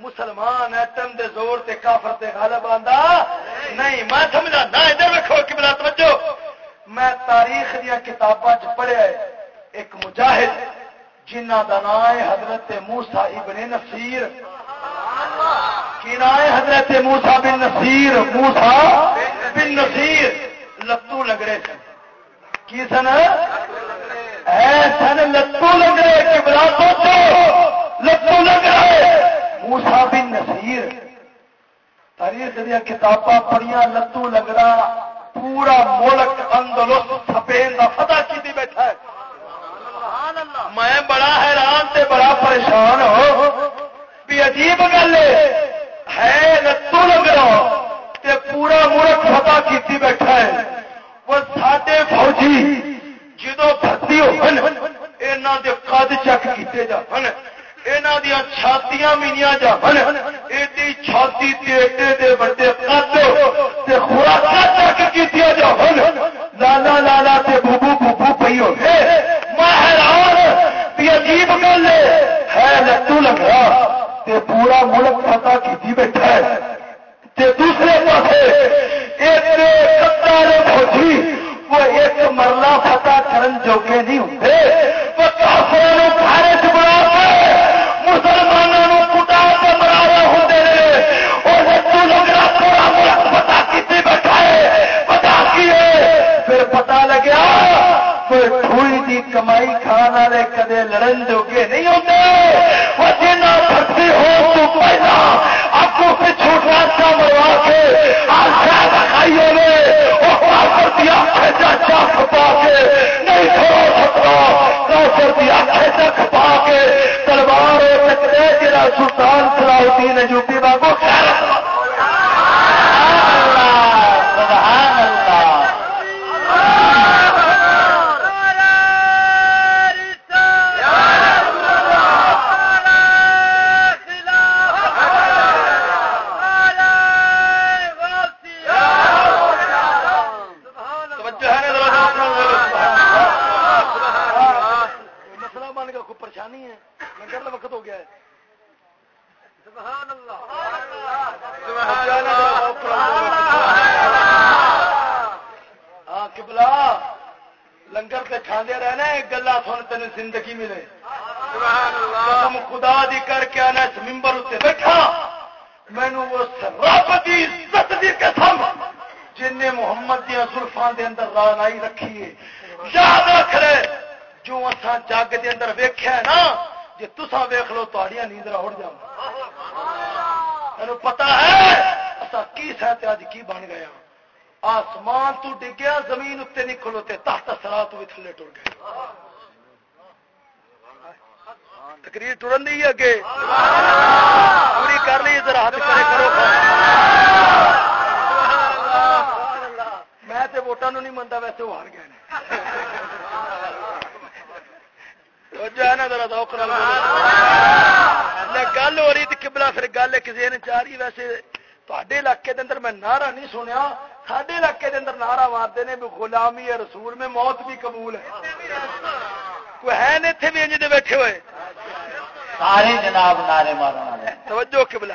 مسلمان ایٹم دے زور تے کافر تے غالب آندا؟ نہیں، میں سمجھا نہ ادھر ویکھو کہ بلا توجہ۔ میں تاریخ دیا کتاباں چ پڑھیا ہے، ایک مجاہد جنہ دا نام ہے حضرت موسی ابن نصیر۔ کی نام ہے حضرت موسا بن نصیر؟ موسا بن نصیر۔ لتو لگڑے سن۔ کی سن؟ سن، لتو لگڑے کہ بلا لتو لگڑے موسا بن نصیر۔ تاریخ دیا کتاباں پڑھیا لتو لگڑا پورا ملک اندلس سپین کا فتح کی بیٹھا ہے۔ میں بڑا حیران سے بڑا پریشان ہو بھی عجیب گل ہے۔ لتو لگ رہا پورا ملک فتح کی بیٹھا ہے۔ وہ ساڈے فوجی جدو بھرتی ہو قد چک کیتے جان یہاں دیا چھاتیاں جان ایڈی چھاتی ایڈے بڑے چک کی لالا لالا تے بوبو بوبو پی ہو میں حیران بھی عجیب گل ہے۔ لتو لگ رہا تے پورا ملک فتح کی بیٹھا ہے۔ تے دوسرے پاس فوجی وہ ایک مرلہ فتح کرن جوگے نہیں نعرہ مارتے ہیں بھی غلامی ہے رسول میں موت بھی قبول ہے۔ کوئی ہے اتنے بھی انج بیٹھے ہوئے۔ سارے جناب نعرے مارنے توجہ قبلہ۔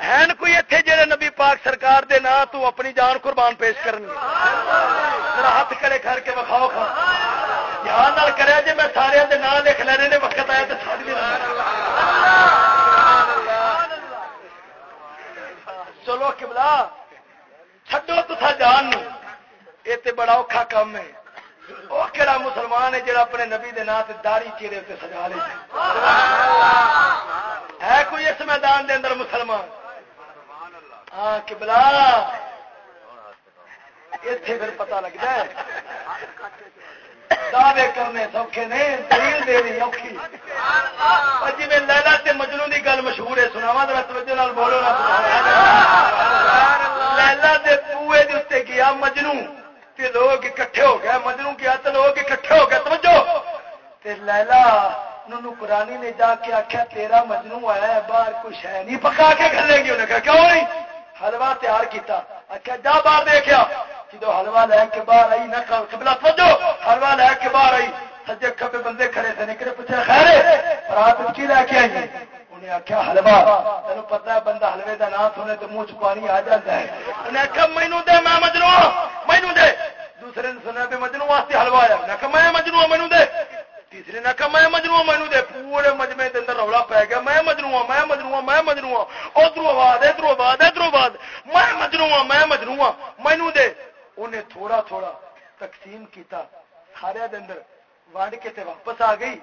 ہے کوئی اتنے جہے نبی پاک سرکار دے نا تو اپنی جان قربان پیش کرنی ہاتھ کڑے کر کے بکھاؤ کھا۔ دھیان کرے جی میں سارے دے نام لکھ لینے نے وقت آیا تو بھی چلو کبلا چھڈو تو جان یہ بڑا اوکھا کام ہے۔ وہ کہڑا مسلمان ہے جڑا اپنے نبی دے نام سے داڑی اتنے سجا لے۔ ہے کوئی اس میدان دے اندر مسلمان؟ ہاں کبلا اتنے پھر پتا لگتا ہے۔ دعوے کرنے سوکھے نے، دلیل دینی اوکھی۔ جی میں لیلا تے مجنو دی گل مشہور ہے سناوا تو توجہ نال بولو نا۔ لیلا دے بوئے دے گیا مجنو تے لوگ اکٹھے ہو گئے مجنو گیا تو لوگ اکٹھے ہو گئے، توجہ! تے لیلا نورانی نے جا کے آخیا تیرا مجنو آیا باہر کچھ ہے نہیں، پکا کے کھلے گی۔ انہیں کہا، کیوں نہیں؟ حلوا تیار کیتا۔ آخیا جا باہر دیکھا جدو حلوا لے کے باہر آئی، نہ کبلا سمجھو حلوا لے کے باہر آئی، سجے کبے بندے کھڑے تھے، نکلے پوچھا خیر رات کی لے کے آئی انہیں آخیا حلوا تین پتا ہے، بندہ حلوے کا نام سنے تو منہ چ پانی آ جاتا ہے۔ انہیں آخیا مینو دے، میں مجنو مینو ہاں۔ دے دوسرے نے سنیا بھی مجنو واسطے حلوا آیا انہیں آخیا میں مجنو مینو دے۔ تیسرے نے آخیا میں مجنو مینو دے۔ پورے مجمے کے اندر رولا پی گیا۔ میں مجنو ہاں, میں مجنو ہاں, میں مجنو ہاں۔ ادھر آواز ادھر آواز ادھر آواز میں مجنو میں مجنو مینو دے۔ انہیں تھوڑا تھوڑا تقسیم کیتا۔ سارے اندر ونڈ کے تے واپس آ گئی۔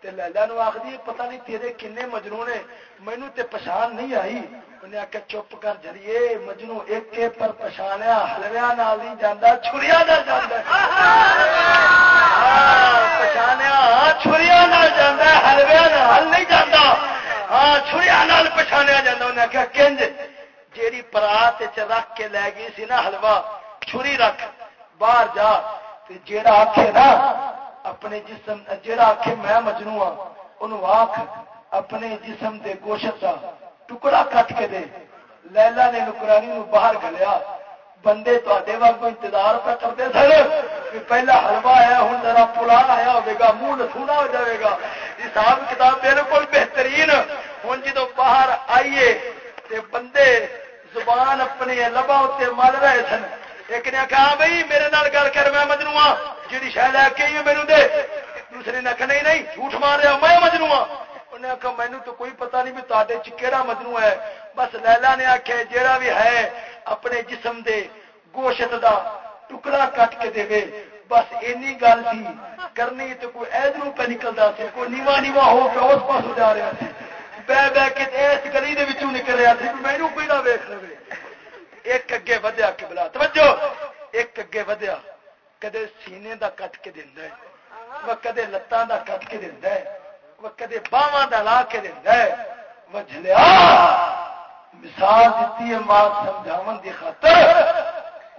تے لالا نو آخری پتہ نہیں تیرے کنے مجنو نے مینو تے پچھان نہیں آئی۔ انہیں آخیا چپ کر جڑیے مجنو ایک پر پچھانیا ہلویا نال نہیں جانا چھریا نہ جانا پچھانیا چھریا نال جانا ہلویا نال نہیں جانا ہاں چھریا نال پچھانیا جانا انہیں آخیا کنج جیڑی پرات رکھ کے لے گئی سی نا حلوا چھری رکھ باہر جا جیڑا آخے نا اپنے جسم جیڑا آخے میں مجنو ہاں انہوں آخ اپنے جسم دے گوشت کا ٹکڑا کٹ کے دے لیلا نے نکرانی نو باہر گلیا بندے تے واگ انتظار پہ کرتے سر کہ پہلا حلوا آیا ہوں ذرا پلا آیا ہوگا منہ لسونا ہو جائے گا حساب کتاب بالکل بہترین ہوں جدو باہر آئیے تے بندے زبان اپنے لبا اتنے مل رہے سن ایک نے آخیا بھائی میرے نال گل کر میں مجنو ہاں جی شاید لے کے آئی میرے دے دوسرے نے آخیا نہیں نہیں جھوٹ مار رہا میں مجنو ہاں انہیں آخیا مینو تو کوئی پتہ نہیں بھی تے کہڑا مجنو ہے۔ بس لیلا نے آخیا جیڑا بھی ہے اپنے جسم دے گوشت دا ٹکڑا کٹ کے دے۔ بس اینی گل تھی کرنی تو کوئی ادھر پہ نکلتا سی، کوئی نیوا نیوا ہو کے اس پاس جا رہا سی۔ بہ بہ کے اس گلی دے وچوں نکل رہا سی مینو کوئی نہ ویخ لے ایک اگے ودیا کبلا توجہ! ایک اگے ودیا، کدے سینے دا کٹ کے دینا ہے وہ کدے لتان دا کٹ کے دینا ہے۔ کدے باواں لا کے دینا ہے وہ مثال دیتی ہے ماں سمجھاون دی خاطر۔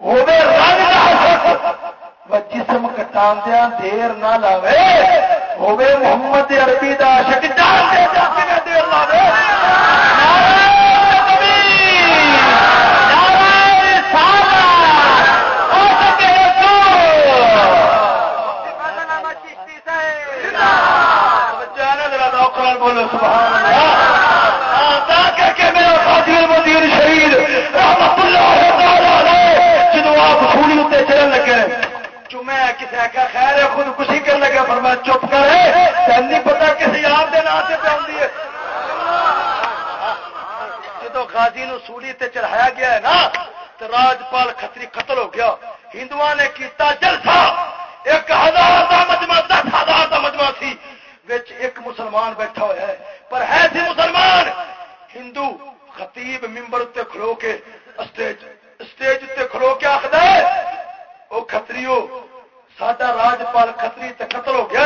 ہوے رنگ وہ جسم کٹاندیا دیر نہ لاوے۔ ہوے محمد عربی دا عاشق جان دے دیر لاوے۔ بولو، سبحان اللہ۔ میرا خاطر شہید رحمت اللہ جدو آپ اتنے چلن لگے چومے کسی خیر ہے خود کشی لگا، پر میں چپ کرے نہیں پتا کسی کے نام سے پہ ہے۔ جدو غازی نو سوڑی تے چڑھایا گیا ہے نا تو راجپال کتری قتل ہو گیا۔ ہندو نے کیتا جلسہ۔ ایک ہزار کا مجمع، دس ہزار کا مجمع سی۔ ایک مسلمان بیٹھا ہوا ہے۔ پر ہے سی مسلمان، ہندو خطیب ممبر اتنے کھلو کے اسٹیج اسٹیج اتنے کھلو کے آخر وہ کتریو ساڈا راجپال کتری تے قتل ہو گیا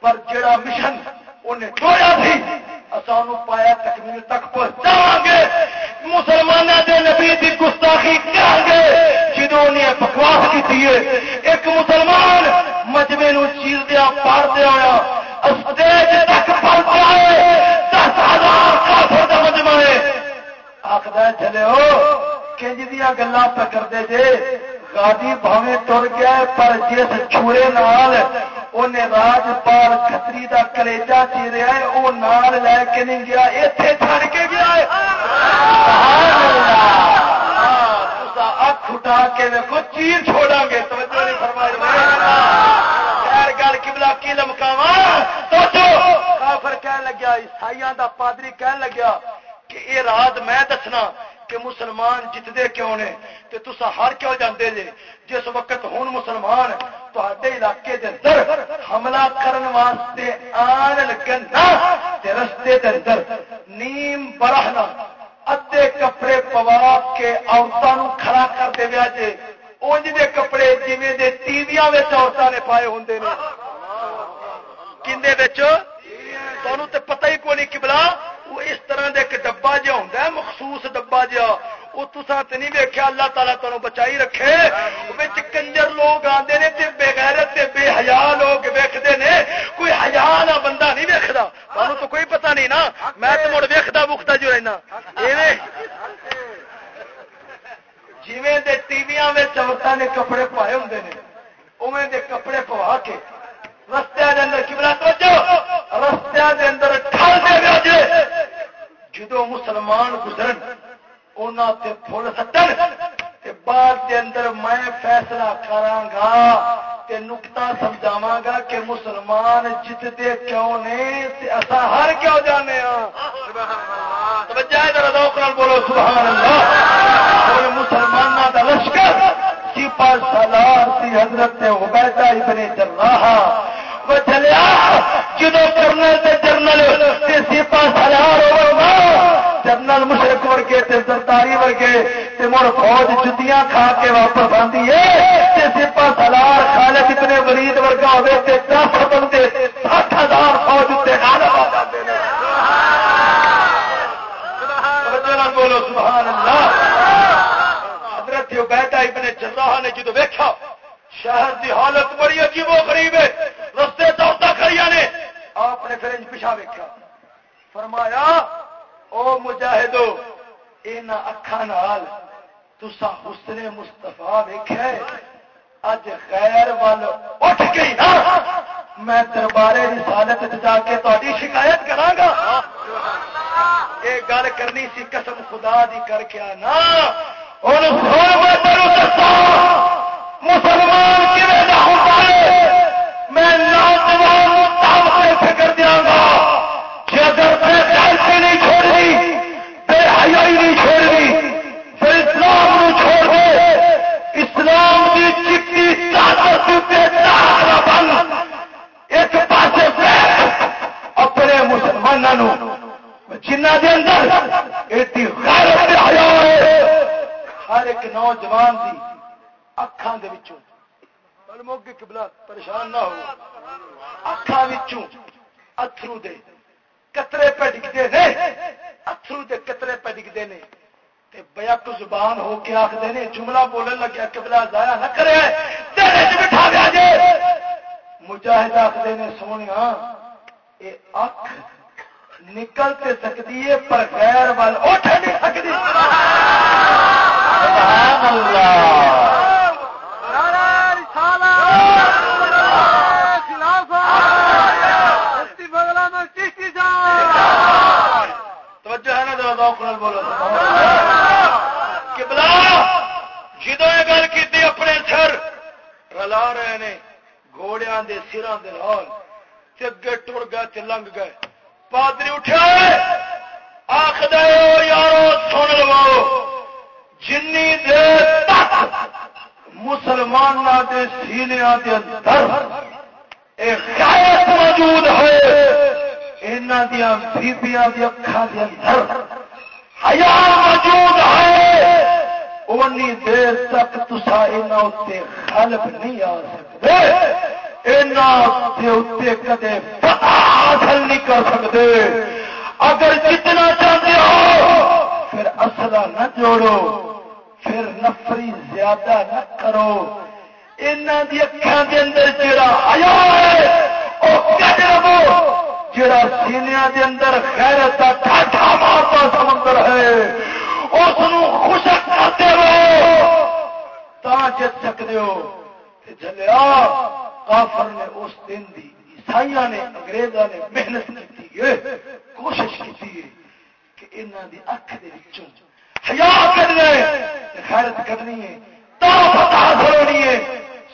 پر جڑا مشن انہیں ٹویا سی اصل پایا تکمیل تک پہنچا گے مسلمانوں کے نبی کی گستاخی کریں گے جدو نے بکواس کی ایک مسلمان مجمے چیز دیا پاڑ دیا ہوا آخر چلے ہو، کنج دیا گلا پکڑتے جے گاڑی بھاوے تر گیا پر جس چھوڑے نال انہیں راجپال کتری کا کلیجا چیریا ہے وہ نال لے کے نہیں گیا اتنے چڑ کے گیا ہے۔ اکھ اٹھا کے دیکھو چیر چھوڑا گے توجہ نہیں فرمائی خیر گل کبلا کی لمکاوا کافر کہن لگیا عیسائی دا پادری کہن لگیا کہ یہ رات میں دسنا کہ مسلمان جتنے کیوں نے؟ تے تسا ہر کیوں جاندے جے؟ جس وقت ہوں مسلمان تے علاقے دے اندر حملہ کرن واسطے آن لگن تے رستے دے اندر نیم برہنا ادے کپڑے پوا کے عورتوں کھڑا کر دے ویا جے۔ اونج دے کپڑے جویں دے ٹی ویاں وچ عورتاں نے پائے ہوندے نے۔ کیندے وچ تے پتہ ہی کوئی نہیں قبلہ وہ اس طرح دے ایک ڈبا جہا ہوتا ہے مخصوص ڈبا جہا وہ تسا تو نہیں ویکیا اللہ تعالیٰ تمہیں بچائی رکھے کنجر لوگ آتے ہیں تے بے غیرت تے بے حیا لوگ ویکتے ہیں کوئی حیا والا بندہ نہیں ویکتا تمہیں تو کوئی پتہ نہیں نا میں تو مڑ ویکتا بکتا جو رہنا جیویں دے ٹی وی عورتوں نے کپڑے پائے ہوں نے اوے دے کپڑے پوا کے رستے دے اندر کی بلا تو رستے دے اندر ٹھل دے جے جدو مسلمان گزرن تے فل سٹن بعد کے اندر میں فیصلہ کرا تے نکتا سمجھاوا گا کہ مسلمان جتتے کیوں نے اصا ہر کیوں جانے بولو سبحان اللہ۔ مسلمانوں کا لشکر سپا سالار سی حضرت عبیدہ ابن جراح وہ چلیا جدو کرنل جرنل سپا سالار ہوگا جنرل مشرق ورگے سرکاری ورگے مڑ فوج جتیاں کھا کے واپس آتی ہے۔ سپا سلار خالد اتنے ورید ورگا ہوئے دس بندے سات ہزار فوج اتنے بولو، سبحان اللہ۔ حضرت بیٹا ابن جراح نے جدو ویکھا، شہر دی حالت بڑی عجیب و غریب ہے۔ رستے چوتھا کھڑی نے۔ آپ نے پھر پیچھا ویکیا فرمایا او مجاہدو ان اکھان تسا حسن مستفا ویخیا اج غیر وال اٹھ گئی نا۔ میں دربارے رسالت جا کے تاری شکایت کرا گا یہ گل کرنی سی قسم خدا دی کر کے نا مسلمان میں نوجوان فکر دیا گا کہ اگر نہیں چھوڑی بے حیائی نہیں چھوڑی پھر اسلام نو چھوڑ دے۔ اسلام کی چکی بند۔ ایک پاس اپنے مسلمانوں جنہ کے اندر ایڈی غیرت حیا ہر ایک نوجوان کی اکھان کے موگے قبلہ پریشان نہ ہو۔ اکھان اترو دے کترے پہ ڈگتے ہیں اترو کے کترے پہ ڈگتے ہیں بیک زبان ہو کے آخر نے، جملہ بولن لگیا کبلا ضائع نہ کرے۔ بٹھا دیا جی مجاہد آخر نے سونے یہ اکھ نکل تے سکتی ہے پر غیر وال، اٹھ نہیں سکتی اللہ۔ بولو۔ کبلا جدو یہ گل کی اپنے سر، رلا رہے ہیں گھوڑیا کے سرا دال اگے ٹر گئے لنگ گئے۔ پادری اٹھا آخد یارو، سن لو۔ جن دیر تک مسلمانوں کے سینیا اندر ایک موجود ہے۔ یہاں دیا بیبیاں اکھان کے اندر حیا موجود ہے۔ اونی دیر تک تسا اتنے غالب نہیں آ سکتے۔ اتنے کدے فتح حاصل نہیں کر سکتے۔ اگر جتنا چاہتے ہو، پھر اصلہ نہ جوڑو، پھر نفری زیادہ نہ کرو۔ دی اکھان دے اندر جڑا آیا ہے وہ کٹ لو جڑا سینیا دے اندر خیرت کا ٹھاٹا مارتا سمندر ہے اس خوشک کرتے ہو تا جت سکتے ہو۔ جلیا کافر نے اس دن دی عیسائی نے انگریزوں نے محنت کی کوشش کی کہ انہوں دی اکھ دے وچوں حیا کرنا خیرت کرنی ہے تو فتح ہونی ہے۔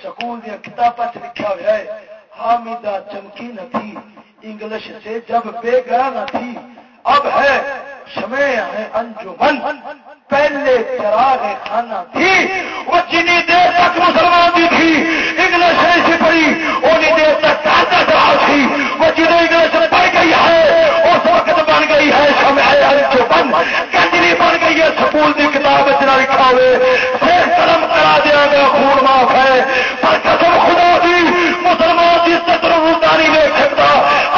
سکول دیا کتابیں لکھا ہوا ہے حامدہ چمکی نہ تھی، انگلش سے جب بے گا نہ تھی۔ اب ہے، شمع ہے انجمن۔ پہلے چراغ خانہ تھی۔ وہ جنی دیر تک مسلمان بھی تھی، انگلش نہیں پڑی انہیں دیر تک کاتا چراغ تھی۔ وہ جنہیں انگلش پڑ گئی ہے، اس وقت بن گئی ہے شمع انجمن۔ کنجری بن گئی ہے، سکول کی کتاب اتنا لکھا ہوئے۔ پھر قلم کرا دیا گیا، خون معاف ہے۔ پر قسم خدا دی مسلمان کی عزت روزداری نہیں دیکھ سکتا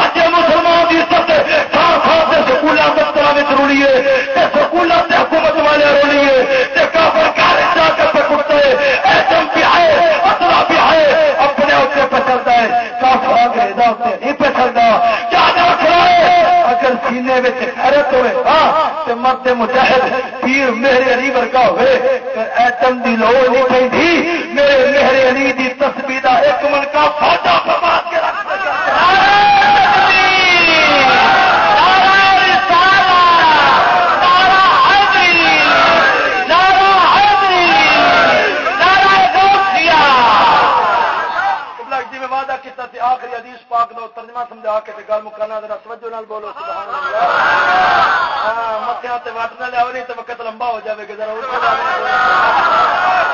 اج مسلمان کی عزت تھان تھان سے سکولوں دفتر میں روڑی ہے سکولوں سے حکومت والے کافر جا کر ایٹم بھی ہے اصلا بھی ہے۔ اپنے اتنے ہے۔ کافر انگریزا نہیں پچھلتا کیا ہے۔ اگر سینے میں خیرت ہوئے ہاں تو مرد مجاہد پیر میرے علی ورگا ہوئے۔ ایٹم دی لوڑ نہیں پی میرے میرے علی دی تصویر ایک من کا برباد کے رکھ آخری حدیث پاک دو ترجمہ کے گل مکانا ذرا توجہ نال بولو، سبحان اللہ۔ ہاں تے وٹ نہ لیاو نہیں تو وقت لمبا ہو جاوے گا، ذرا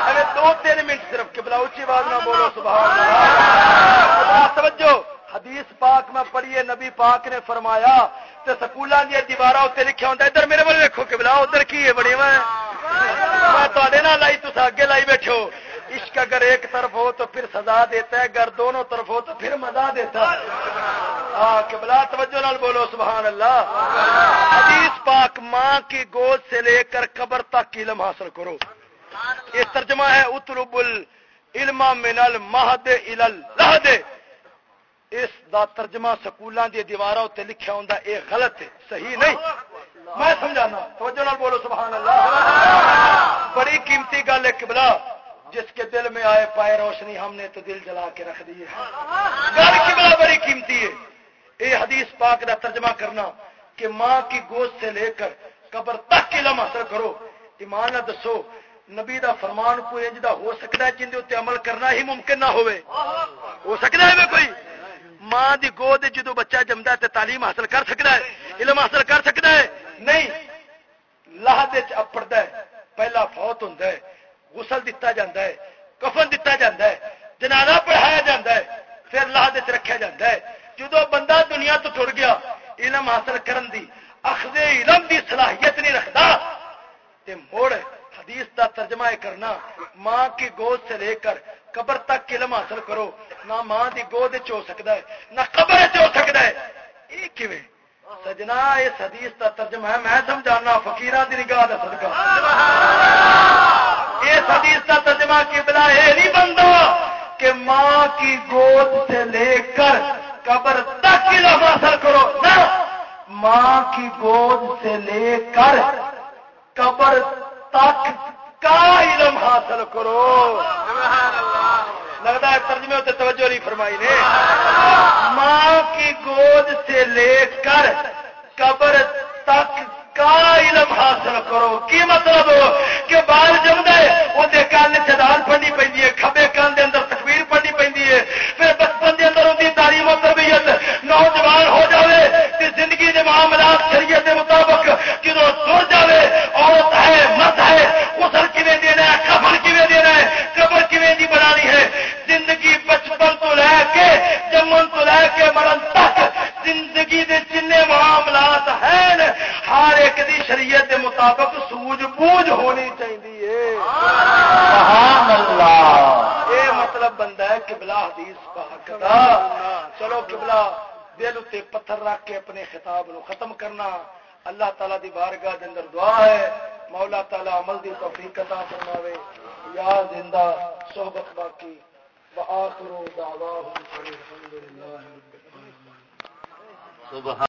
اگر دو تین منٹ صرف کہ بلا اونچی آواز نہ بولو، سبحان اللہ۔ توجہ۔ حدیث پاک میں پڑھیے، نبی پاک نے فرمایا، تے سکولوں دیا دیوار اتنے لکھا ہوتا ادھر میرے بل ویکو کہ بلا ادھر کی ہے، بڑی میں۔ تے لائی تو اگے لائی بیٹھو عشق اگر ایک طرف ہو تو پھر سزا دیتا ہے، اگر دونوں طرف ہو تو پھر مزہ دیتا ہے۔ ہاں توجہ نال بولو، سبحان اللہ۔ حدیث پاک ماں کی گود سے لے کر قبر تک علم حاصل کرو۔ یہ ترجمہ ہے اترب العلم من المہد الہد اس دا ترجمہ سکولوں دی دیواروں تے لکھا ہوندا، اے غلط ہے، صحیح نہیں۔ میں سمجھانا، توجہ نال بولو، سبحان اللہ۔ بڑی قیمتی گل ہے، قبلہ۔ جس کے دل میں آئے پائے روشنی ہم نے تو دل جلا کے رکھ دی گل کی بڑی قیمتی ہے۔ یہ حدیث پاک کا ترجمہ کرنا کہ ماں کی گوشت سے لے کر قبر تک علم حاصل کرو۔ ایمان نہ دسو نبی دا فرمان کوئی جدا ہو سکتا ہے جن کے عمل کرنا ہی ممکن نہ ہوئے۔ ہو سکتا ہے کوئی؟ ماں دی گود جدو بچہ جمتا ہے تعلیم حاصل کر سکتا ہے علم حاصل کر سکتا ہے۔ نہیں لاہ اپڑتا ہے پہلا فوت ہے۔ غسل دتا جاتا ہے، کفن دتا جاتا ہے، جنازہ پڑھایا جاتا ہے، پھر لاہ رکھا جاتا ہے۔ جدو بندہ دنیا تو ٹر گیا، علم حاصل کرن دی، اخذ علم دی صلاحیت نہیں رکھتا تے موڑ حدیث دا ترجمہ کرنا، ماں کی گود سے لے کر قبر تک علم حاصل کرو، نہ ماں دی گود ہو سکتا ہے، نہ قبر ہو سکتا ہے۔ یہ کیویں؟ سجنا، اس حدیث دا ترجمہ ہے، میں سمجھانا، فقیران دی نگاہ دا صدقہ۔ اس حدیث کا ترجمہ کی بلا یہ نہیں بنتا کہ ماں کی گود سے لے کر قبر تک علم حاصل کرو۔ نہ ماں کی گود سے لے کر قبر تک کا علم حاصل کرو۔ لگتا ہے ترجمے ہوتے توجہ نہیں فرمائی نے۔ ماں کی گود سے لے کر قبر تک کا علم حاصل کرو۔ کی مطلب؟ کہ بال جمد ہے وہ کان چدان پڑنی پی ہے کبے کان دے اندر تصویر پڑنی پی ہے۔ پھر بچپن دے اندر ان تعلیم و تربیت نوجوان ہو جائے کہ زندگی کے معاملات شریعت کے مطابق جدو تر جائے عورت ہے، مرد ہے اسل کھے دینا ہے، کفن کھے دینا ہے، قبر کھے دی بنانی ہے؟ زندگی بچپن تو لے کے جمن تو لے کے مرن تک زندگی دے جن معاملات ہیں، ہر ایک دی شریعت دے مطابق سوج بوجھ ہونی چاہیے۔ یہ مطلب بندہ ہے کبلا حدیث پاک دا چلو کبلا دل اتنے پتھر رکھ کے اپنے خطاب نو ختم کرنا۔ اللہ تعالی دی بارگاہ دے اندر دعا ہے۔ مولا تعالی عمل دی توفیق عطا فرماوے۔ یا زندہ، صحبت باقی۔ وآخر دعواہم الحمدللہ رب العالمین۔ سبحان